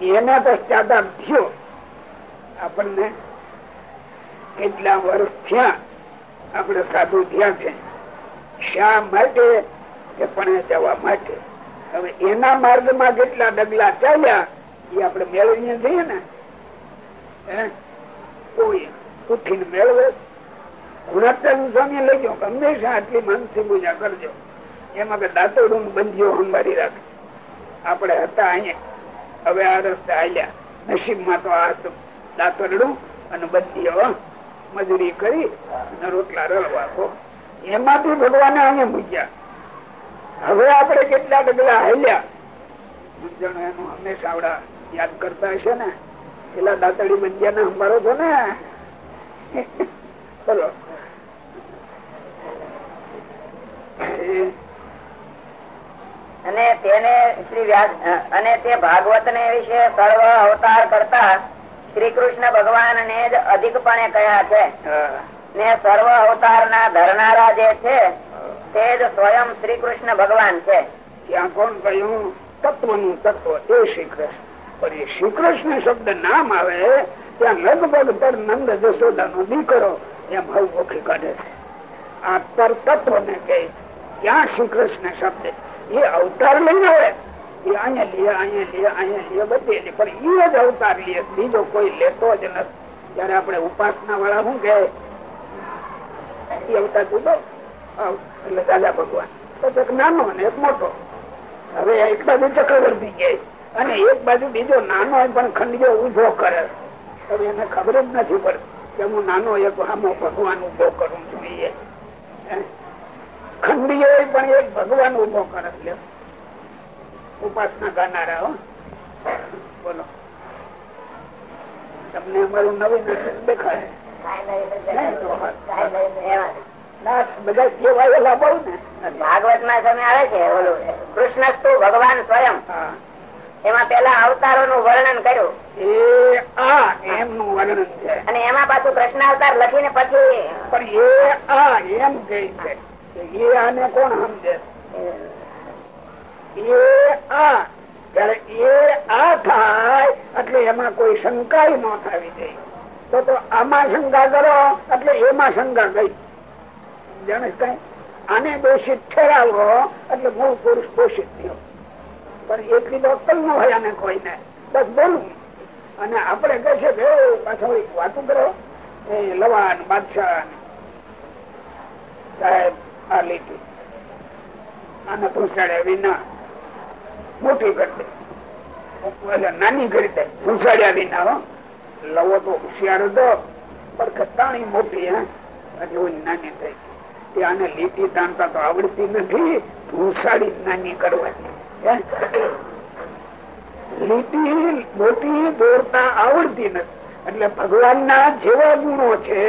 એને પશ્ચાતાપ થયો. આપણને કેટલા વર્ષ થયા આપણે સાધુ થયા છે. શા માટે? કે પણ જવા માટે. હવે એના માર્ગમાં કેટલા ડગલા ચાલ્યા એ આપણે મેળવીએ છીએ ને? કોઈ ઉઠીને મેળવે. ગુણાત્મક સ્વામી લઈ કે હંમેશા આટલી માનસી પૂજા કરજો. એમાં કે દાંતોડું બંધીઓ સંભાળી રાખે. આપણે હતા અહીંયા. હવે આ રસ્તે હાલ્યા. નસીબમાં તો આ હતું. દાંતરડું અને બંધીઓ મજૂરી કરી અને રોટલા રળવાખો એમાંથી ભગવાને અહીંયા મૂક્યા. હવે આપણે કેટલા ડગલા હાલ્યા? એનું હંમેશા આવડા યાદ કરતા હશે ને? પેલા દાંતડી બંધિયા ને સંભાળો છો ને? બોલો અને તેને શ્રી વ્યાસ અને તે ભાગવત ને વિશે સર્વ અવતાર કરતા શ્રી કૃષ્ણ ભગવાન ને જ અધિકપણે કહ્યા છે. ને સર્વ અવતાર ના ધરનારા જે છે તે જ સ્વયં શ્રી કૃષ્ણ ભગવાન છે. ત્યાં કોણ કહ્યું? તત્વનું તત્વ એ શ્રી કૃષ્ણ. પણ એ શ્રી કૃષ્ણ શબ્દ નામ આવે ત્યાં લગભગ તર નંદ જશોદા નો દીકરો એમ હવ ઓખી કાઢે છે. આ તર તત્વ ને કહે ક્યાં શ્રી કૃષ્ણ શબ્દ એ અવતાર લઈને આવે. એ અહીંયા લે અહીંયા લે અહીંયા લે બધે લે. પણ એ જ અવતાર લે. બીજો કોઈ લેતો જ નથી. ત્યારે આપણે ઉપાસના વાળા શું કે અવતાર કીધો એટલે દાદા ભગવાન. તો એક નાનો અને એક મોટો. હવે એક બાજુ ચક્રવર્તી જાય અને એક બાજુ બીજો નાનો પણ ખંડિયો ઊભો કરે. હવે એને ખબર જ નથી પડતી કે હું નાનો એક આમો ભગવાન ઊભો કરું છું. એ. ખંડિયો પણ એક ભગવાન ઊભો કરે ઉપાસના ગાનારા બોલો. તમને અમારું નવીન દેખાય. ના, બધા કેવાયેલા બહુ ને. ભાગવતમાં સમય આવે છે ઓલું કૃષ્ણસ્તુ ભગવાન સ્વયં. એમાં પેલા અવતારો નું વર્ણન કર્યું. એ એમનું વર્ણન છે. અને એમાં પાછું કૃષ્ણ અવતાર લખીને પછી પણ એ આ એમ કે એ આને કોણ સમજે? એ આ. ત્યારે એ આ થાય એટલે એમાં કોઈ શંકા ન થવી જોઈએ તો તો આમાં શંકા કરો એટલે એમાં શંકા ગઈ જાણે કઈ? આને દોષિત ઠેરાવો એટલે મૂળ પુરુષ દોષિત થયો. પણ એટલી તો અક્કલ ન હોય આને કોઈને. બસ બોલું. અને આપણે કહે છે કે "એ, પાછો વાતું કરો. લવાન બાદશાહ. સાહેબ આ લીટી આને ઘૂસાડ્યા વિના મોટી કરી દે નાની કરી દે ઘૂસાડ્યા વિના લવો તો હોશિયાર હતો, પણ ખતાણી મોટી, હે. હજી નાની થઈ આને લીટી તાણતા તો આવડતી નથી. ઘુસાડી નાની કરવાની લીટી મોટી દોરતા આવડતી નથી. એટલે ભગવાન ના જેવા ગુણો છે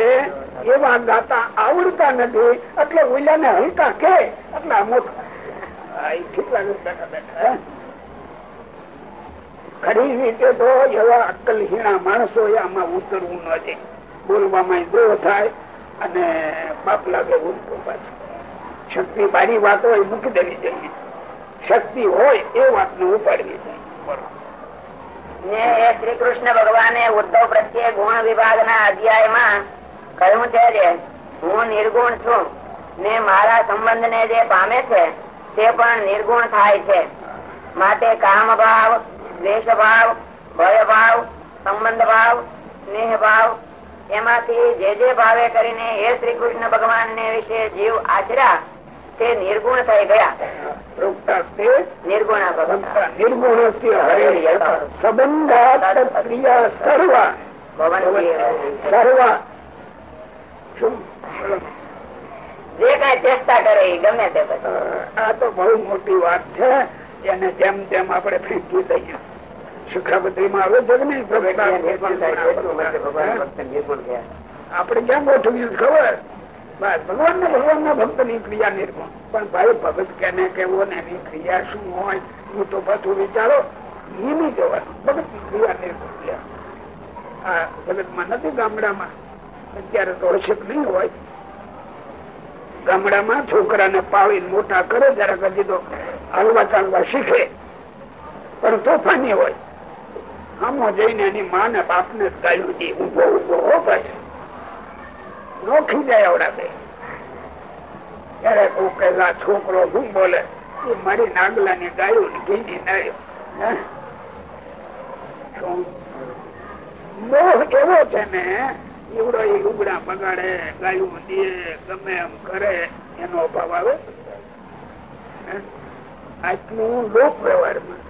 એવા ગાતા આવડતા નથી. એટલે ઓલાને હલકા કે? એટલે મોટું? ખરી રીતે તો એવા અક્કલહીણા માણસો આમાં ઉતરવું ન દે. બોલવામાં દ્રોહ થાય અને પાપ લાગે ઉલટો પાછું. શક્તિ બારી વાત હોય મૂકી દેવી જોઈએ. શક્તિ હોય એ વાત ને ઉપાડવી જોઈએ. ને એ શ્રી કૃષ્ણ ભગવાને ઉદ્ધવ પ્રત્યે ગુણ વિભાગ ના અધ્યાયમાં કહ્યું છે જે હું નિર્ગુણ છું. ને મારા સંબંધ ને જે પામે છે તે પણ નિર્ગુણ થાય છે. માટે કામ ભાવ દ્વેષ ભાવ ભય ભાવ સંબંધ ભાવ સ્નેહ ભાવ એમાંથી જે જે ભાવે કરીને એ શ્રી કૃષ્ણ ભગવાન ને વિશે જીવ આચર્યા તે નિર્ગુણ થઈ ગયા. નિર્ગુણ નિર્ગુણ સંબંધાત ક્રિયા સર્વ. સર્વ. જે કઈ ચેષ્ટા કરે એ ગમે તે આ તો બહુ મોટી વાત છે. એને જેમ તેમ આપણે ફેંકી દઈએ શિક્ષાપત્રી માં આવે નહીં? આપણે ક્યાં ગોઠવ્યું ખબર બસ ભગવાન ને ભગવાન ના ભક્તની ક્રિયા નિર્ગુણ. પણ ભાઈ ભગત કેને કેવો ને એની ક્રિયા શું હોય હું તો પાછું વિચારો. નિયમિત જવાનું ભગતની ક્રિયા નિર્ગુણ આ ભગતમાં નથી ગામડામાં. અત્યારે તો હશે નહીં હોય. ગામડામાં છોકરાને પાવી મોટા કરે, જરાક હજી તો હલવા ચાલવા શીખે. પણ તોફાની હોય. આમો જઈને એની મા ને બાપ ને ગાયું દે ઊભો ઊભો હો પછી. નોખી જાય આવડાવે ત્યારે કોઈ પેલા છોકરો શું બોલે? એ મારી નાગલા ની ગાયું ને ઘીની નાયો. હે? શું? મોહ એવો છે ને એવડો એ ઉગડા બગાડે, ગાયું દે ગમે એમ કરે, એનો અભાવ આવે? આટલું લોક વ્યવહારમાં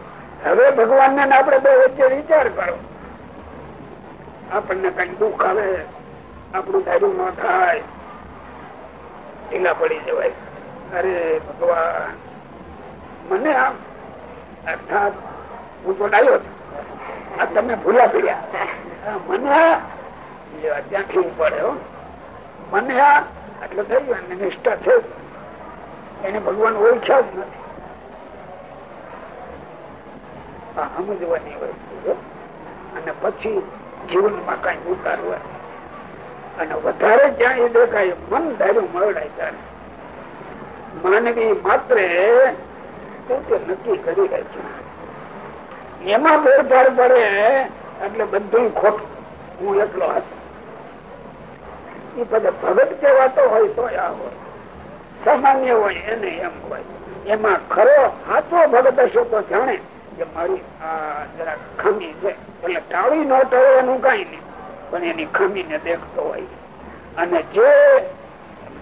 હવે ભગવાન ને આપડે બે વચ્ચે વિચાર કરો. આપણને કઈ દુઃખ આવે, આપણું ધાર્યું ન થાય, ઢીલા પડી જવાય. અરે ભગવાન, મને આમ, અર્થાત, હું તો ડાયો આ તમે ભૂલા પડ્યા. મને છે એને ભગવાન ઓળખ્યા જ નથી. સમજવાની વસ્તુ અને પછી જીવનમાં કઈ ઉતારવા અને વધારે જ્યાં એ દેખાય, મન ધાર્યું મળાય ત્યારે. માનવી માત્ર નક્કી કરી રાખ્યું એમાં ફેરફાર પડે એટલે બધું ખોટું. હું એકલો હતો. એ બધા ભગત કહેવાતો હોય તો સામાન્ય હોય, એને એમ હોય. એમાં ખરો સાચો ભગત હશે તો જાણે કે મારી આ જરા છે. એટલે ટાળી ન ટળે એનું કઈ નહીં, પણ એની ખામી દેખતો હોય. અને જે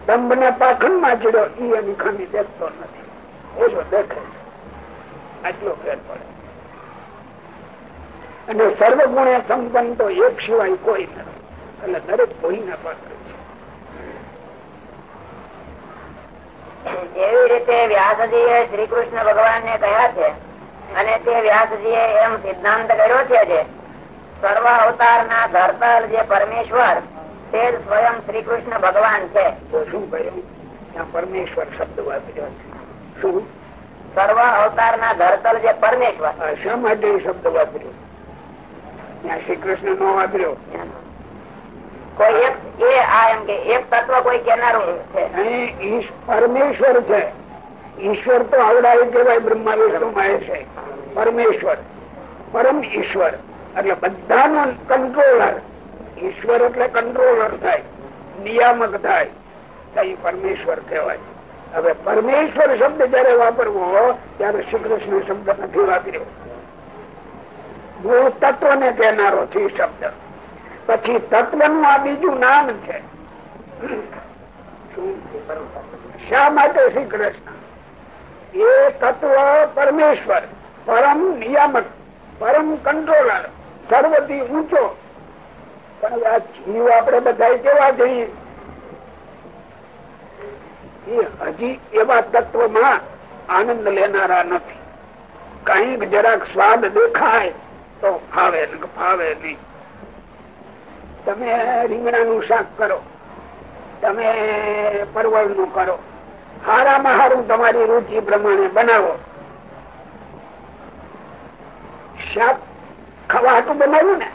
દંભ ને પાખંડમાં ચડ્યો એ એની ખામી દેખતો નથી. ઓછો દેખે છે. આટલો ફેર પડે. અને સર્વગુણે સંપન્ન તો એક સિવાય કોઈ નથી. એટલે દરેક કોઈના પાત્ર જેવી રીતે વ્યાસજી એ શ્રી કૃષ્ણ ભગવાન ને કહ્યા છે? અને તે વ્યાસજી એમ સિદ્ધાંત કર્યો છે જે સર્વ અવતાર ના ધરતલ જે પરમેશ્વર તે જ સ્વયં શ્રી કૃષ્ણ ભગવાન છે. તો શું કહ્યું? પરમેશ્વર શબ્દ વાપર્યો શું? સર્વ અવતાર ના ધરતલ જે પરમેશ્વર. આ શા માટે શબ્દ વાપર્યો? ત્યાં શ્રી કૃષ્ણ નો વાપર્યો. કોઈ કોઈ પરમેશ્વર છે. ઈશ્વર તો આવડાય કેવાય બ્રહ્મા વિષ્ણુ મહેશ પરમેશ્વર. પરમ ઈશ્વર. એટલે બધાનો કંટ્રોલર ઈશ્વર એટલે કંટ્રોલર થાય. નિયામક થાય. તો પરમેશ્વર કહેવાય. હવે પરમેશ્વર શબ્દ જયારે વાપરવો, ત્યારે શ્રી કૃષ્ણ શબ્દ નથી વાપર્યો. મૂળ તત્વ ને કહેનારો છે શબ્દ. પછી તત્વનું આ બીજું નામ છે. શા માટે શ્રી કૃષ્ણ એ તત્વ પરમેશ્વર, પરમ નિયામક, પરમ કંટ્રોલર, સર્વથી ઊંચો. પણ આ જીવ આપણે બધા કેવા જઈએ? એ હજી એવા તત્વમાં આનંદ લેનારા નથી. કંઈક જરાક સ્વાદ દેખાય તો ફાવે ફાવે નહીં. તમે રીંગણાનું શાક કરો. તમે પરવળનું કરો. હારામાં હારું તમારી રુચિ પ્રમાણે બનાવો. શાક ખાવા બનાવ્યું ને?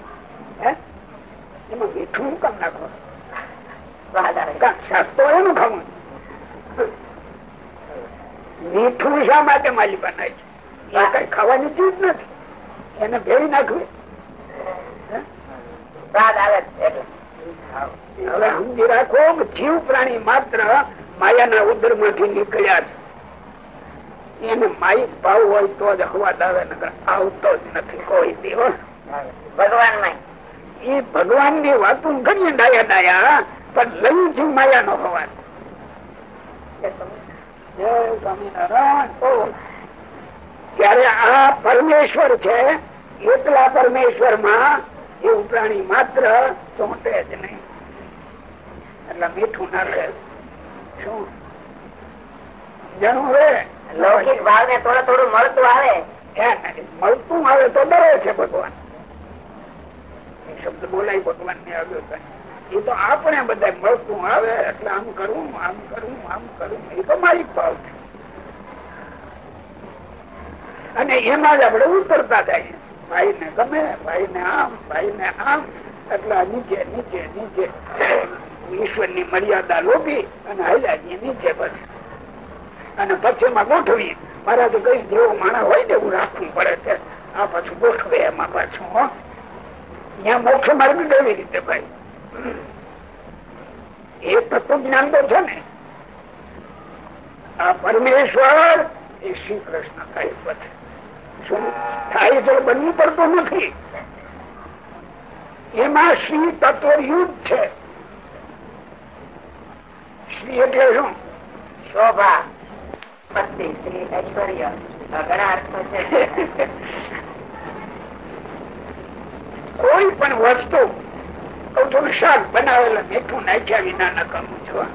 એમાં મીઠું કામ નાખો. શાક તો એનું ખાવું મીઠું શા માટે માલી બનાવી છે? કઈ ખાવાની ચીજ નથી. એને ભેળી નાખવી. સ્વાદ આવે હવે સમજી રાખો જીવ પ્રાણી માત્ર માયાના ઉદરમાંથી નીકળ્યા છે. એને માયિક ભાવ હોય તો જ અખવાદ આવે આવતો જ નથી કોઈ દિવસ. ભગવાનમાં એ ભગવાનની વાતો ઘણી ડાયા ડાયા પણ લઈ જીવ માયા નો હવાદ ત્યારે આ પરમેશ્વર છે એકલા પરમેશ્વરમાં એવું પ્રાણી માત્ર ચોંટે જ નહીં. એટલે મીઠું નાખે શું? સમજાણું હવે? લૌકિક ભાવ ને થોડું થોડું મળતું આવે. મળતું આવે તો ડરે છે ભગવાન. શબ્દ બોલાય ભગવાન ને આવ્યો. એ તો આપણે બધા મળતું આવે એટલે આમ કરવું આમ કરવું આમ કરવું એ તો માલિક ભાવ છે. અને એમાં જ આપણે ઉતરતા જાય ભાઈ ને ગમે ભાઈ ને આમ ભાઈ ને આમ. એટલે નીચે નીચે નીચે. ઈશ્વરની મર્યાદા લોભી અને હૈલાજી નીચે પછી. અને પછી એમાં ગોઠવી મહારાજ કઈ જેવો માણસ હોય ને એવું રાખવું પડે છે. આ પાછું ગોઠવે એમાં પાછું ત્યાં મોક્ષ માર્ગ કેવી રીતે ભાઈ? એ તત્વ જ્ઞાન તો છે ને. આ પરમેશ્વર એ શ્રી કૃષ્ણ થાય પછી થાય તો બનવું પડતું નથી. એમાં શ્રી તત્વ યુદ્ધ છે. શ્રી એટલે શું? શોભા. પત્ની શ્રી ઐશ્વર્ય. ઘણા અર્થો છે. કોઈ પણ વસ્તુ છું શાક બનાવેલા મીઠું નાખ્યા વિના ન કરું છું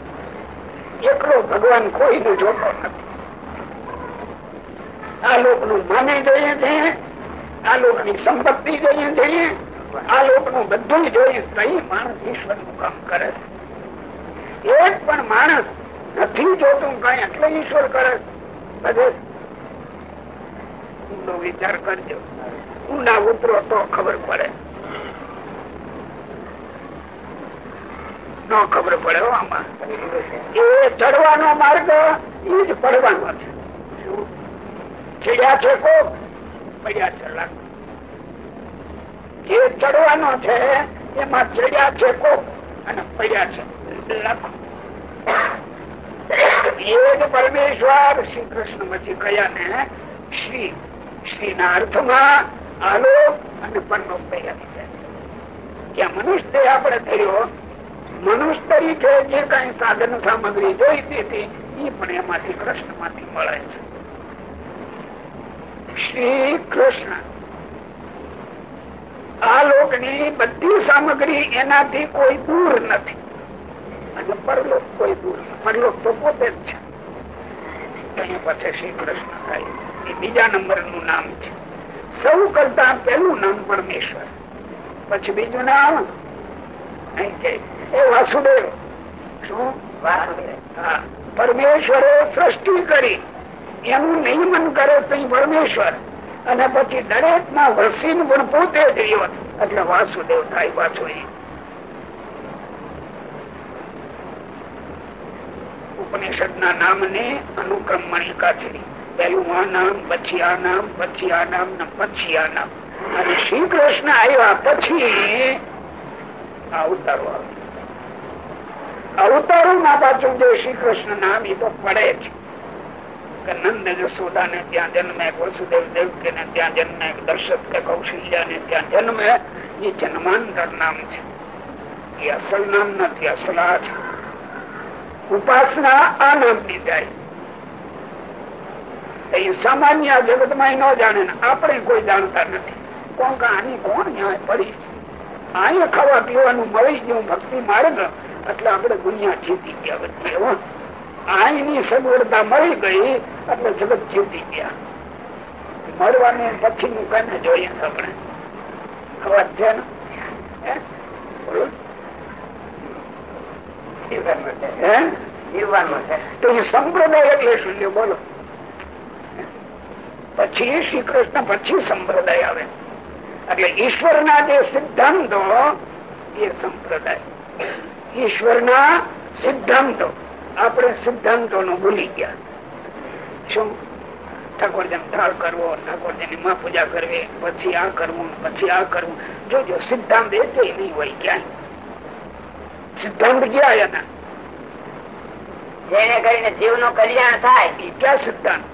એકલો ભગવાન કોઈને જોતો નથી. આ લોકનું માને જોઈએ છે આ લોકની સંપત્તિ જોઈએ છે આ લોકનું બધું જોઈએ, તઈ માણસ ઈશ્વરનું કામ કરે છે. એક પણ માણસ નથી જોતું, કઈ એટલે ઈશ્વર કરે બધે વિચાર કરજો. ઊંડા ઉતરો તો ખબર પડે. ન ખબર પડે આમાં. એ ચડવાનો માર્ગ એ જ પડવાનો છે. ચડ્યા છે કોક? પડ્યા છે એ ચડવાનો છે, એમાં ચડ્યા છે કોક અને પડ્યા છે લાખો. જ પરમેશ્વર શ્રી કૃષ્ણ પછી કયા ને? શ્રી શ્રી ના અર્થમાં આલોક અને પરલોક તૈયારી છે જ્યાં. મનુષ્ય દેહ આપણે થયો મનુષ્ય તરીકે જે કઈ સાધન સામગ્રી જોઈતી હતી એ પણ એમાંથી કૃષ્ણમાંથી મળે છે. શ્રી કૃષ્ણ આ લોકની બધી સામગ્રી એનાથી કોઈ દૂર નથી. અને પરલોક કોઈ દૂર પરલોક તો પોતે જ છે. અહીંયા પછી શ્રી કૃષ્ણ થાય. એ બીજા નંબરનું નામ છે. સૌ કરતા પેલું નામ પરમેશ્વર. પછી બીજું નામ એ વાસુદેવ. શું? હા. પરમેશ્વરે સૃષ્ટિ કરી. એનું નિયમન કરે તો પરમેશ્વર. અને પછી દરેકમાં વસીન ગુણ પોતે જ એટલે વાસુદેવ થાય પાછો ઉપનિષદ ના નામ ને અનુક્રમ મણિકા છે. પેલું આ નામ, પછી આ નામ, પછી આ નામ, ને પછી આ નામ. અને શ્રી કૃષ્ણ આવ્યા પછી આ અવતારો આવ્યો અવતારો માં પાછું જે શ્રી કૃષ્ણ નામ એ તો પડે જ. કે નંદ જસોદા ને ત્યાં જન્મે, વસુદેવ દેવકી ને ત્યાં જન્મે દર્શક કે કૌશલ્યા ને ત્યાં જન્મે, એ જન્માંતર નામ છે. એ અસલ નામ નથી, અસલ આ છે. ઉપાસના આ નામની જાય એ સામાન્ય જગતમાં ન જાણે આપણે કોઈ જાણતા નથી. કોણ આની કોણ ન્યાય પડી છે? અહીંયા ખાવા પીવાનું મળી ગયું ભક્તિ માર્ગ, એટલે આપણે દુનિયા જીતી ગયા વચ્ચે અહીંની સગવડતા મળી ગઈ એટલે જગત જીતી ગયા. મળવાની પછી નું કઈ જોઈએ આપણે. અવાજ છે. ને? તો એ સંપ્રદાય એટલે શું બોલો. પછી શ્રી કૃષ્ણ પછી સંપ્રદાય આવે. એટલે ઈશ્વરના જે સિદ્ધાંતો એ સંપ્રદાય. ઈશ્વરના સિદ્ધાંતો. આપણે સિદ્ધાંતો નું ભૂલી ગયા. શું? ઠાકોરજી ઢાળ કરવો ઠાકોરજી માં પૂજા કરવી પછી આ કરવું પછી આ કરવું. જોજો સિદ્ધાંત એ જ નહીં હોય ક્યાંય. સિદ્ધાંત ક્યાં એના. જેને કરીને જીવનું કલ્યાણ થાય. એ ક્યાં સિદ્ધાંત?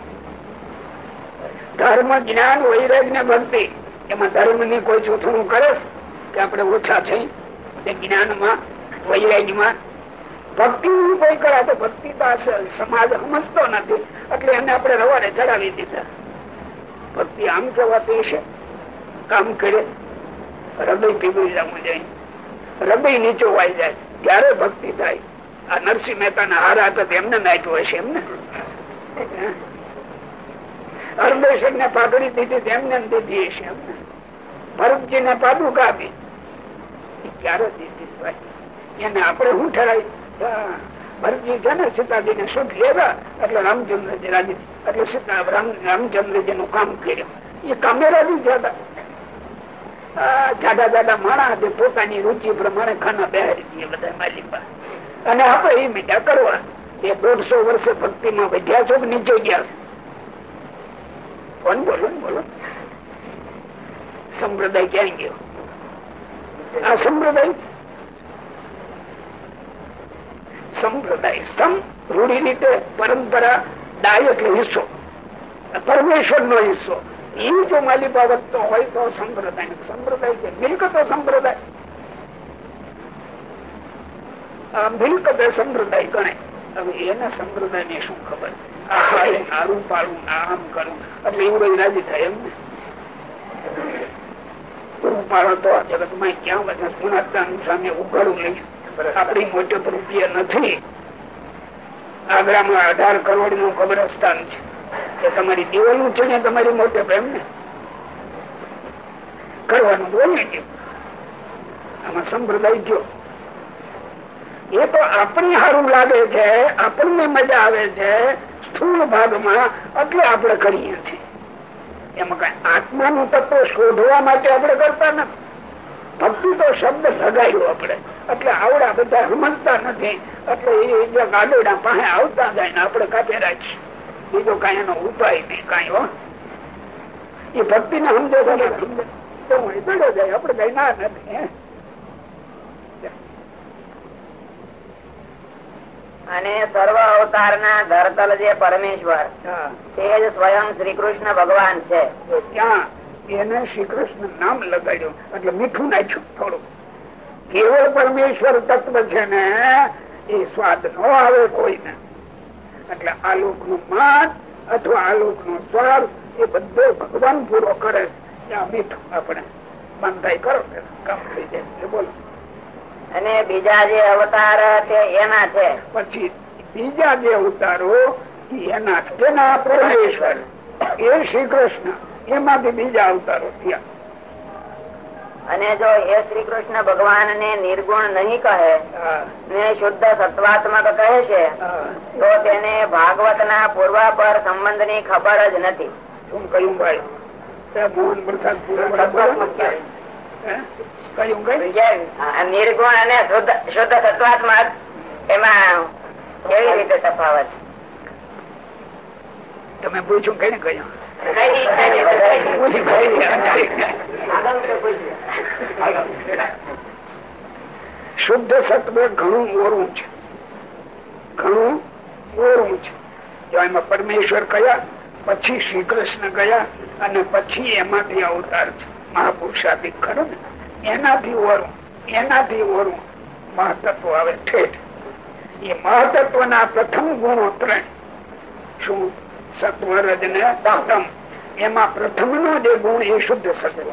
ધર્મ જ્ઞાન વૈરાગ ને ભક્તિ. એમાં ધર્મની કોઈ ચોથણું કરે કે આપણે ઓછા છે તે જ્ઞાનમાં વૈરાગમાં ભક્તિ કોઈ કરે તો ભક્તિ પાસે સમાજ સમજતો નથી. એટલે એને આપણે રવાડે ચડાવી દીધા. ભક્તિ આમ કહેવાતી છે કામ કરે. હૃદય પીગળી જવું જાય. હૃદય નીચો વાય જાય. ત્યારે ભક્તિ થાય. આ નરસિંહ મહેતા ના હારા હતા એમને નાખ્યો હશે એમને. હરદેશન ને પાઘડી દીધી તેમને ને દીધી હશે એમને. ભરતજી ને પાદુકા આપી. ક્યારે દીધી? એને આપણે શું ઠરાય હા, ભરતજી છે ને સીતાજી ને સુખ લેવા, એટલે રામચંદ્રજી રાજી. એટલે સીતા રામચંદ્રજી નું કામ કર્યું. એ કામે રાજી થયા જાડા જાડા માણા તે પોતાની રુચિ પ્રમાણે ખાના બેહાડી દઈએ બધા માલિકા અને આપણે એ મીઠા કરવા, એ દોઢસો વર્ષે ભક્તિમાં વધ્યા છો નીચે ગયા છે? કોણ બોલો બોલો? સંપ્રદાય ક્યાં ગયો? આ સંપ્રદાય છે. સંપ્રદાય સ્તંભ રૂઢી રીતે પરંપરા દાય એટલે હિસ્સો. પરમેશ્વર નો હિસ્સો. એ જો માલી બાબત હોય તો સંપ્રદાય સંપ્રદાય કે મિલકતો સંપ્રદાય. મિલકત એ સંપ્રદાય ગણે એના સંપ્રદાય ને શું ખબર? આરું પાડું, આમ કરું. એટલે એવું રાજી થાય એમ ને? પાડો તો આ જગતમાં ક્યાં બધા ગુણાત્મા સામે ઉઘાડું લઈ આપણી મોટે રૂપિયા નથી. આગ્રામાં અઢાર કરોડનું કબ્રસ્તાન છે. એ તમારી દિવાલું છે ને તમારી મોટે પ્રેમ ને કરવાનું બોલી ગયું આમાં સંપ્રદાય ગયો એ તો આપણી સારું લાગે છે, આપણને મજા આવે છે, સ્થૂળ ભાગમાં એટલે આપણે કરીએ છીએ. એમાં કઈ આત્માનું તત્વ શોધવા માટે આપણે કરતા નથી. ભક્તિ તો શબ્દ લગાવ્યો આપણે. એટલે આવડા બધા સમજતા નથી. એટલે એ જે ગાડોડા પાસે આવતા જાય ને આપણે કાપે રાખીએ. બીજો કઈ એનો ઉપાય નહીં કઈ હો. એ ભક્તિ ને સમજે છે તો હું જાય આપડે કઈ ના નથી અને સર્વ અવતાર ના ધરતલ જે પરમેશ્વર. તે જ સ્વયં શ્રી કૃષ્ણ ભગવાન છે. ત્યાં એને શ્રી કૃષ્ણ નામ લગાડ્યું. એટલે મીઠું નાખ્યું થોડું કેવળ પરમેશ્વર તત્વ છે ને એ સ્વાદ નો આવે કોઈને. એટલે આલોકનું માન અથવા આલોક નો સ્વાદ એ બધો ભગવાન પૂરો કરે છે. મીઠું આપણે બંધાઈ કરો કામ થઈ જાય બોલો. અને બીજા જે અવતાર છે એના છે? પછી બીજા જે અવતારો એના તેના પરમેશ્વર. એ શ્રી કૃષ્ણ એમાંથી બીજા અવતારો થયા. અને જો એ શ્રી કૃષ્ણ ભગવાન ને નિર્ગુણ નહીં કહે ને શુદ્ધ સત્વાત્મક કહે છે તો તેને ભાગવત ના પૂર્વ પર સંબંધની ખબર જ નથી. શું કહ્યું ભાઈ? કહ્યું નિર્ગુણ અને શુદ્ધ સત્વાત્મક એમાં કેવી રીતે તફાવત? તમે પૂછ્યું કઈ કહ્યું? પૂછી ભાઈ શુદ્ધ સત્વ ઘણું મોરું છે. ઘણું મોરું છે. એમાં પરમેશ્વર કયા, પછી શ્રી કૃષ્ણ ગયા અને પછી એમાંથી અવતાર છે. મહાપુરુષાદિક ખરું ને? એનાથી ઓરું એનાથી ઓરું મહતત્વ આવે ઠેઠ. એ મહત્વના પ્રથમ ગુણો ત્રણ. શું? સત્વ રજ ને તમ એમાં પ્રથમ નો જે ગુણ એ શુદ્ધ સત્વ.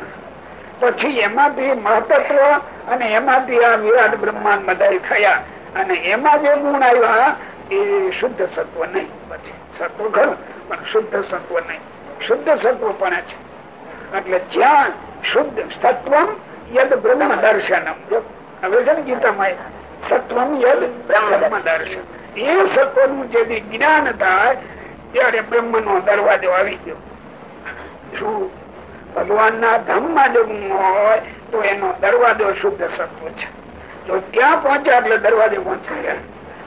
પછી એમાંથી મહતત્વ અને એમાંથી આ વિરાટ બ્રહ્માંડ બધા થયા. અને એમાં જે ગુણ આવ્યા એ શુદ્ધ સત્વ નહીં. પછી સત્વ ખરું, પણ શુદ્ધ સત્વ નહીં. શુદ્ધ સત્વ પણ છે. એટલે જ્યાં શુદ્ધ સત્વમ યદ બ્રહ્મ દર્શનમ. હવે છે ને ગીતામાં સત્વમ યદ બ્રહ્મ દર્શન. એ સત્વનું જે જ્ઞાન થાય ત્યારે બ્રહ્મ નો દરવાજો આવી ગયો. શું? ભગવાન ના ધામ હોય, તો એનો દરવાજો શુદ્ધ સત્વ છે. જો ત્યાં પહોંચ્યા એટલે દરવાજે પહોંચી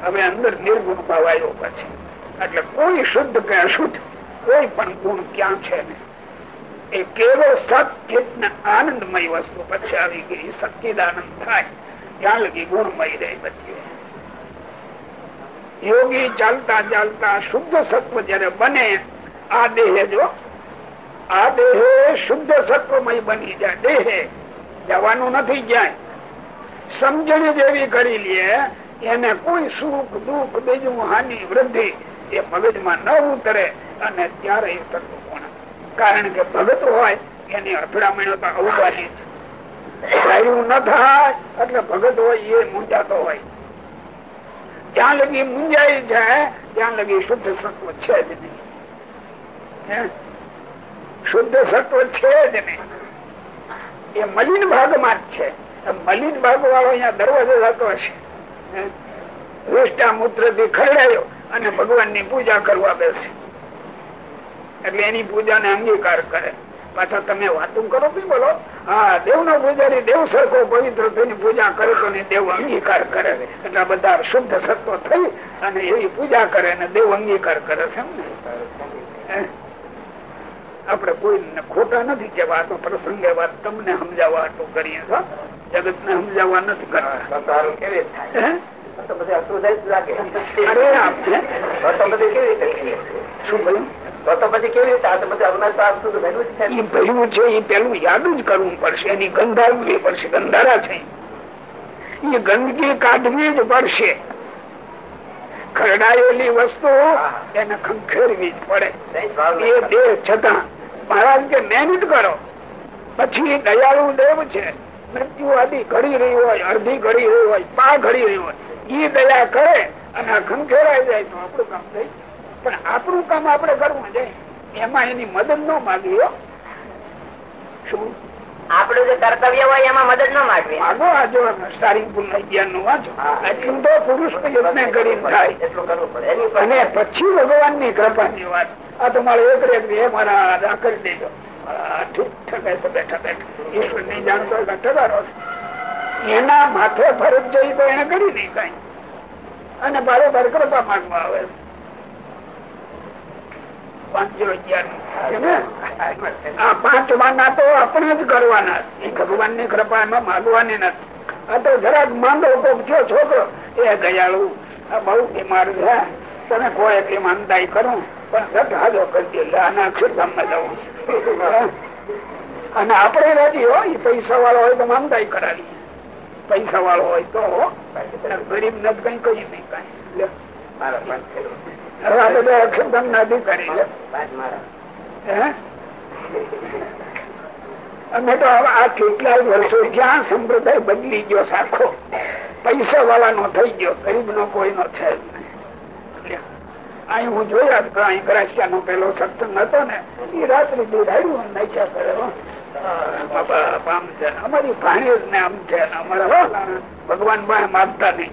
હવે અંદર નિર્ગુણ ભાવ આવ્યો પછી. એટલે કોઈ શુદ્ધ કે અશુદ્ધ, કોઈ પણ ગુણ ક્યાં છે ને? એ કેવો સચિત આનંદમય વસ્તુ પછી આવી ગઈ. સચિદ આનંદ થાય. ત્યાં લગી ગુણમય રહી બધી. યોગી ચાલતા ચાલતા શુદ્ધ સત્વ જયારે બને, આ દેહ જો, આ દેહ શુદ્ધ સત્વમય બની જાય. દેહ જવાનું નથી જાય સમજણ જેવી કરી લે, એને કોઈ સુખ દુઃખ બીજું હાનિ વૃદ્ધિ એ મગજમાં ન ઉતરે અને ત્યારે એ સત્વ કોણ? કારણ કે ભગત હોય, એની અથડામણો તો અવબાની છે. ન થાય, એટલે ભગત હોય એ મૂંઝાતો હોય. જ્યાં લગી મુંજાઈ છે ત્યાં લગી શુદ્ધ સત્વ છે જ નહીં. શુદ્ધ સત્વ છે જ નહીં. એ મલિન ભાગમાં જ છે. મલિન ભાગ વાળો અહીંયા દરવાજો જતો હશે? વિષ્ટા મૂત્રથી ખરડાયો અને ભગવાનની પૂજા કરવા બેસે. એટલે એની પૂજા ને અંગીકાર કરે. પાછા તમે વાતું કરો કે બોલો? હા દેવ નો પૂજારી દેવ સરખો પવિત્ર થઈને પૂજા કરે તો દેવ અંગીકાર કરે. એટલે બધા શુદ્ધ સત્વ થઈ અને એવી પૂજા કરે ને દેવ અંગીકાર કરે છે આપણે કોઈ ખોટા નથી કેવા તો પ્રસંગે વાત તમને સમજાવવા તો કરીએ છો જગત ને સમજાવવા નથી કરતા? અરે આપણે શું કહ્યું ઈ ભર્યું છે એ પેલું યાદ જ કરવું પડશે. એની ગંધારવી પડશે ગંધારા છે. એ ગંદકી કાઢવી જ પડશે. ખરડાયેલી વસ્તુ એને ખંખેરવી જ પડે. એ દેહ છતાં મહારાજ કે મહેનત કરો. પછી દયાળુ દેવ છે. મૃત્યુ આદિ ઘડી રહી હોય અડધી ઘડી રહી હોય પા ઘડી રહી હોય. એ દયા કરે અને આ ખંખેરાઈ જાય તો આપણું કામ થઈ. પણ આપણું કામ આપણે કરવું છે. એમાં એની મદદ ન માગવી શું? આપણું જે કર્તવ્ય હોય એમાં મદદ ન માંગવી. માગો આ જો સ્ટારિંગ પુલનું વાંચો. એટલું તો પુરુષ પ્રયત્ન કરીને થાય. એટલું કરવું પડે. અને પછી ભગવાનની કૃપા. ની વાત. આ તો મારે એક રેક એ મારા કરી દેજો. ઈશ્વર નહીં જાણતો ઠગારો છે. એના માથે ફરજ જઈ તો એને કરી નહીં કઈ. અને બારે બાર કૃપા માંગવા આવે પાંચ વાના તો આપણે જ કરવાના. એ ભગવાનની કૃપા એમાં માગવાની નથી. આ તો જરાક માંદો કોક છો, છોકરો. એ દયાળુ, આ બહુ બીમાર છે. તમે કોઈ કે માનદાઈ કરું? પણ રટ હાજો કરી એટલે આના અક્ષરધામમાં જવું અને આપણે રાજી હોય પૈસા વાળો હોય તો માનદાઈ કરાવી. પૈસા વાળો હોય તો ગરીબ ને કઈ કહ્યું નહીં, કઈ. લે. હવે આ બધા અક્ષરધામ? અમે તો આ કેટલાય વર્ષો જ્યાં સંપ્રદાય બદલી ગયો સાખો પૈસા વાળા નો થઈ ગયો ગરીબ નો કોઈ નો છે જ. અહીં હું જોયા તો અહીં કરાચિયા નો પેલો સત્સંગ હતો ને એ રાત્રિ દીધાડ્યું નાખ્યા કરે હો. બાપા આમ છે અમારી ભાણેજ ને આમ છે ને અમારા હો, ભગવાન પાસે માગતા નહીં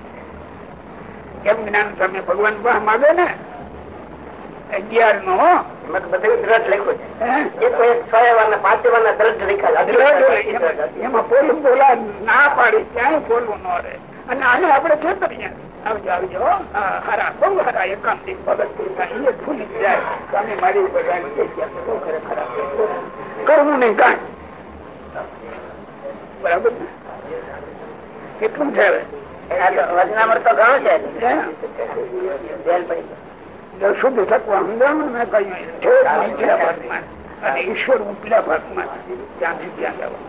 કેમ જ્ઞાન તમે ભગવાન પાસે માગે ને અગિયાર નો હો. હે? એમાં પોલું બોલા ના પાડી ક્યાંય પોલું ન રહે. અને આને આપડે છેતરીએ. આવજો આવજો હો. બહુ હારા એકાંતિક ભગત ભૂલી જાય. મારી કરવું નહીં કાંઈ. બરાબર? કેટલું છે તો ઘણું છે. શુદ્ધ થકવા સમજાણું મેં કહ્યું ઠેર નીચલા ભાગમાં અને ઈશ્વર ઉપલા ભાગમાં ત્યાંથી ત્યાં જવાનું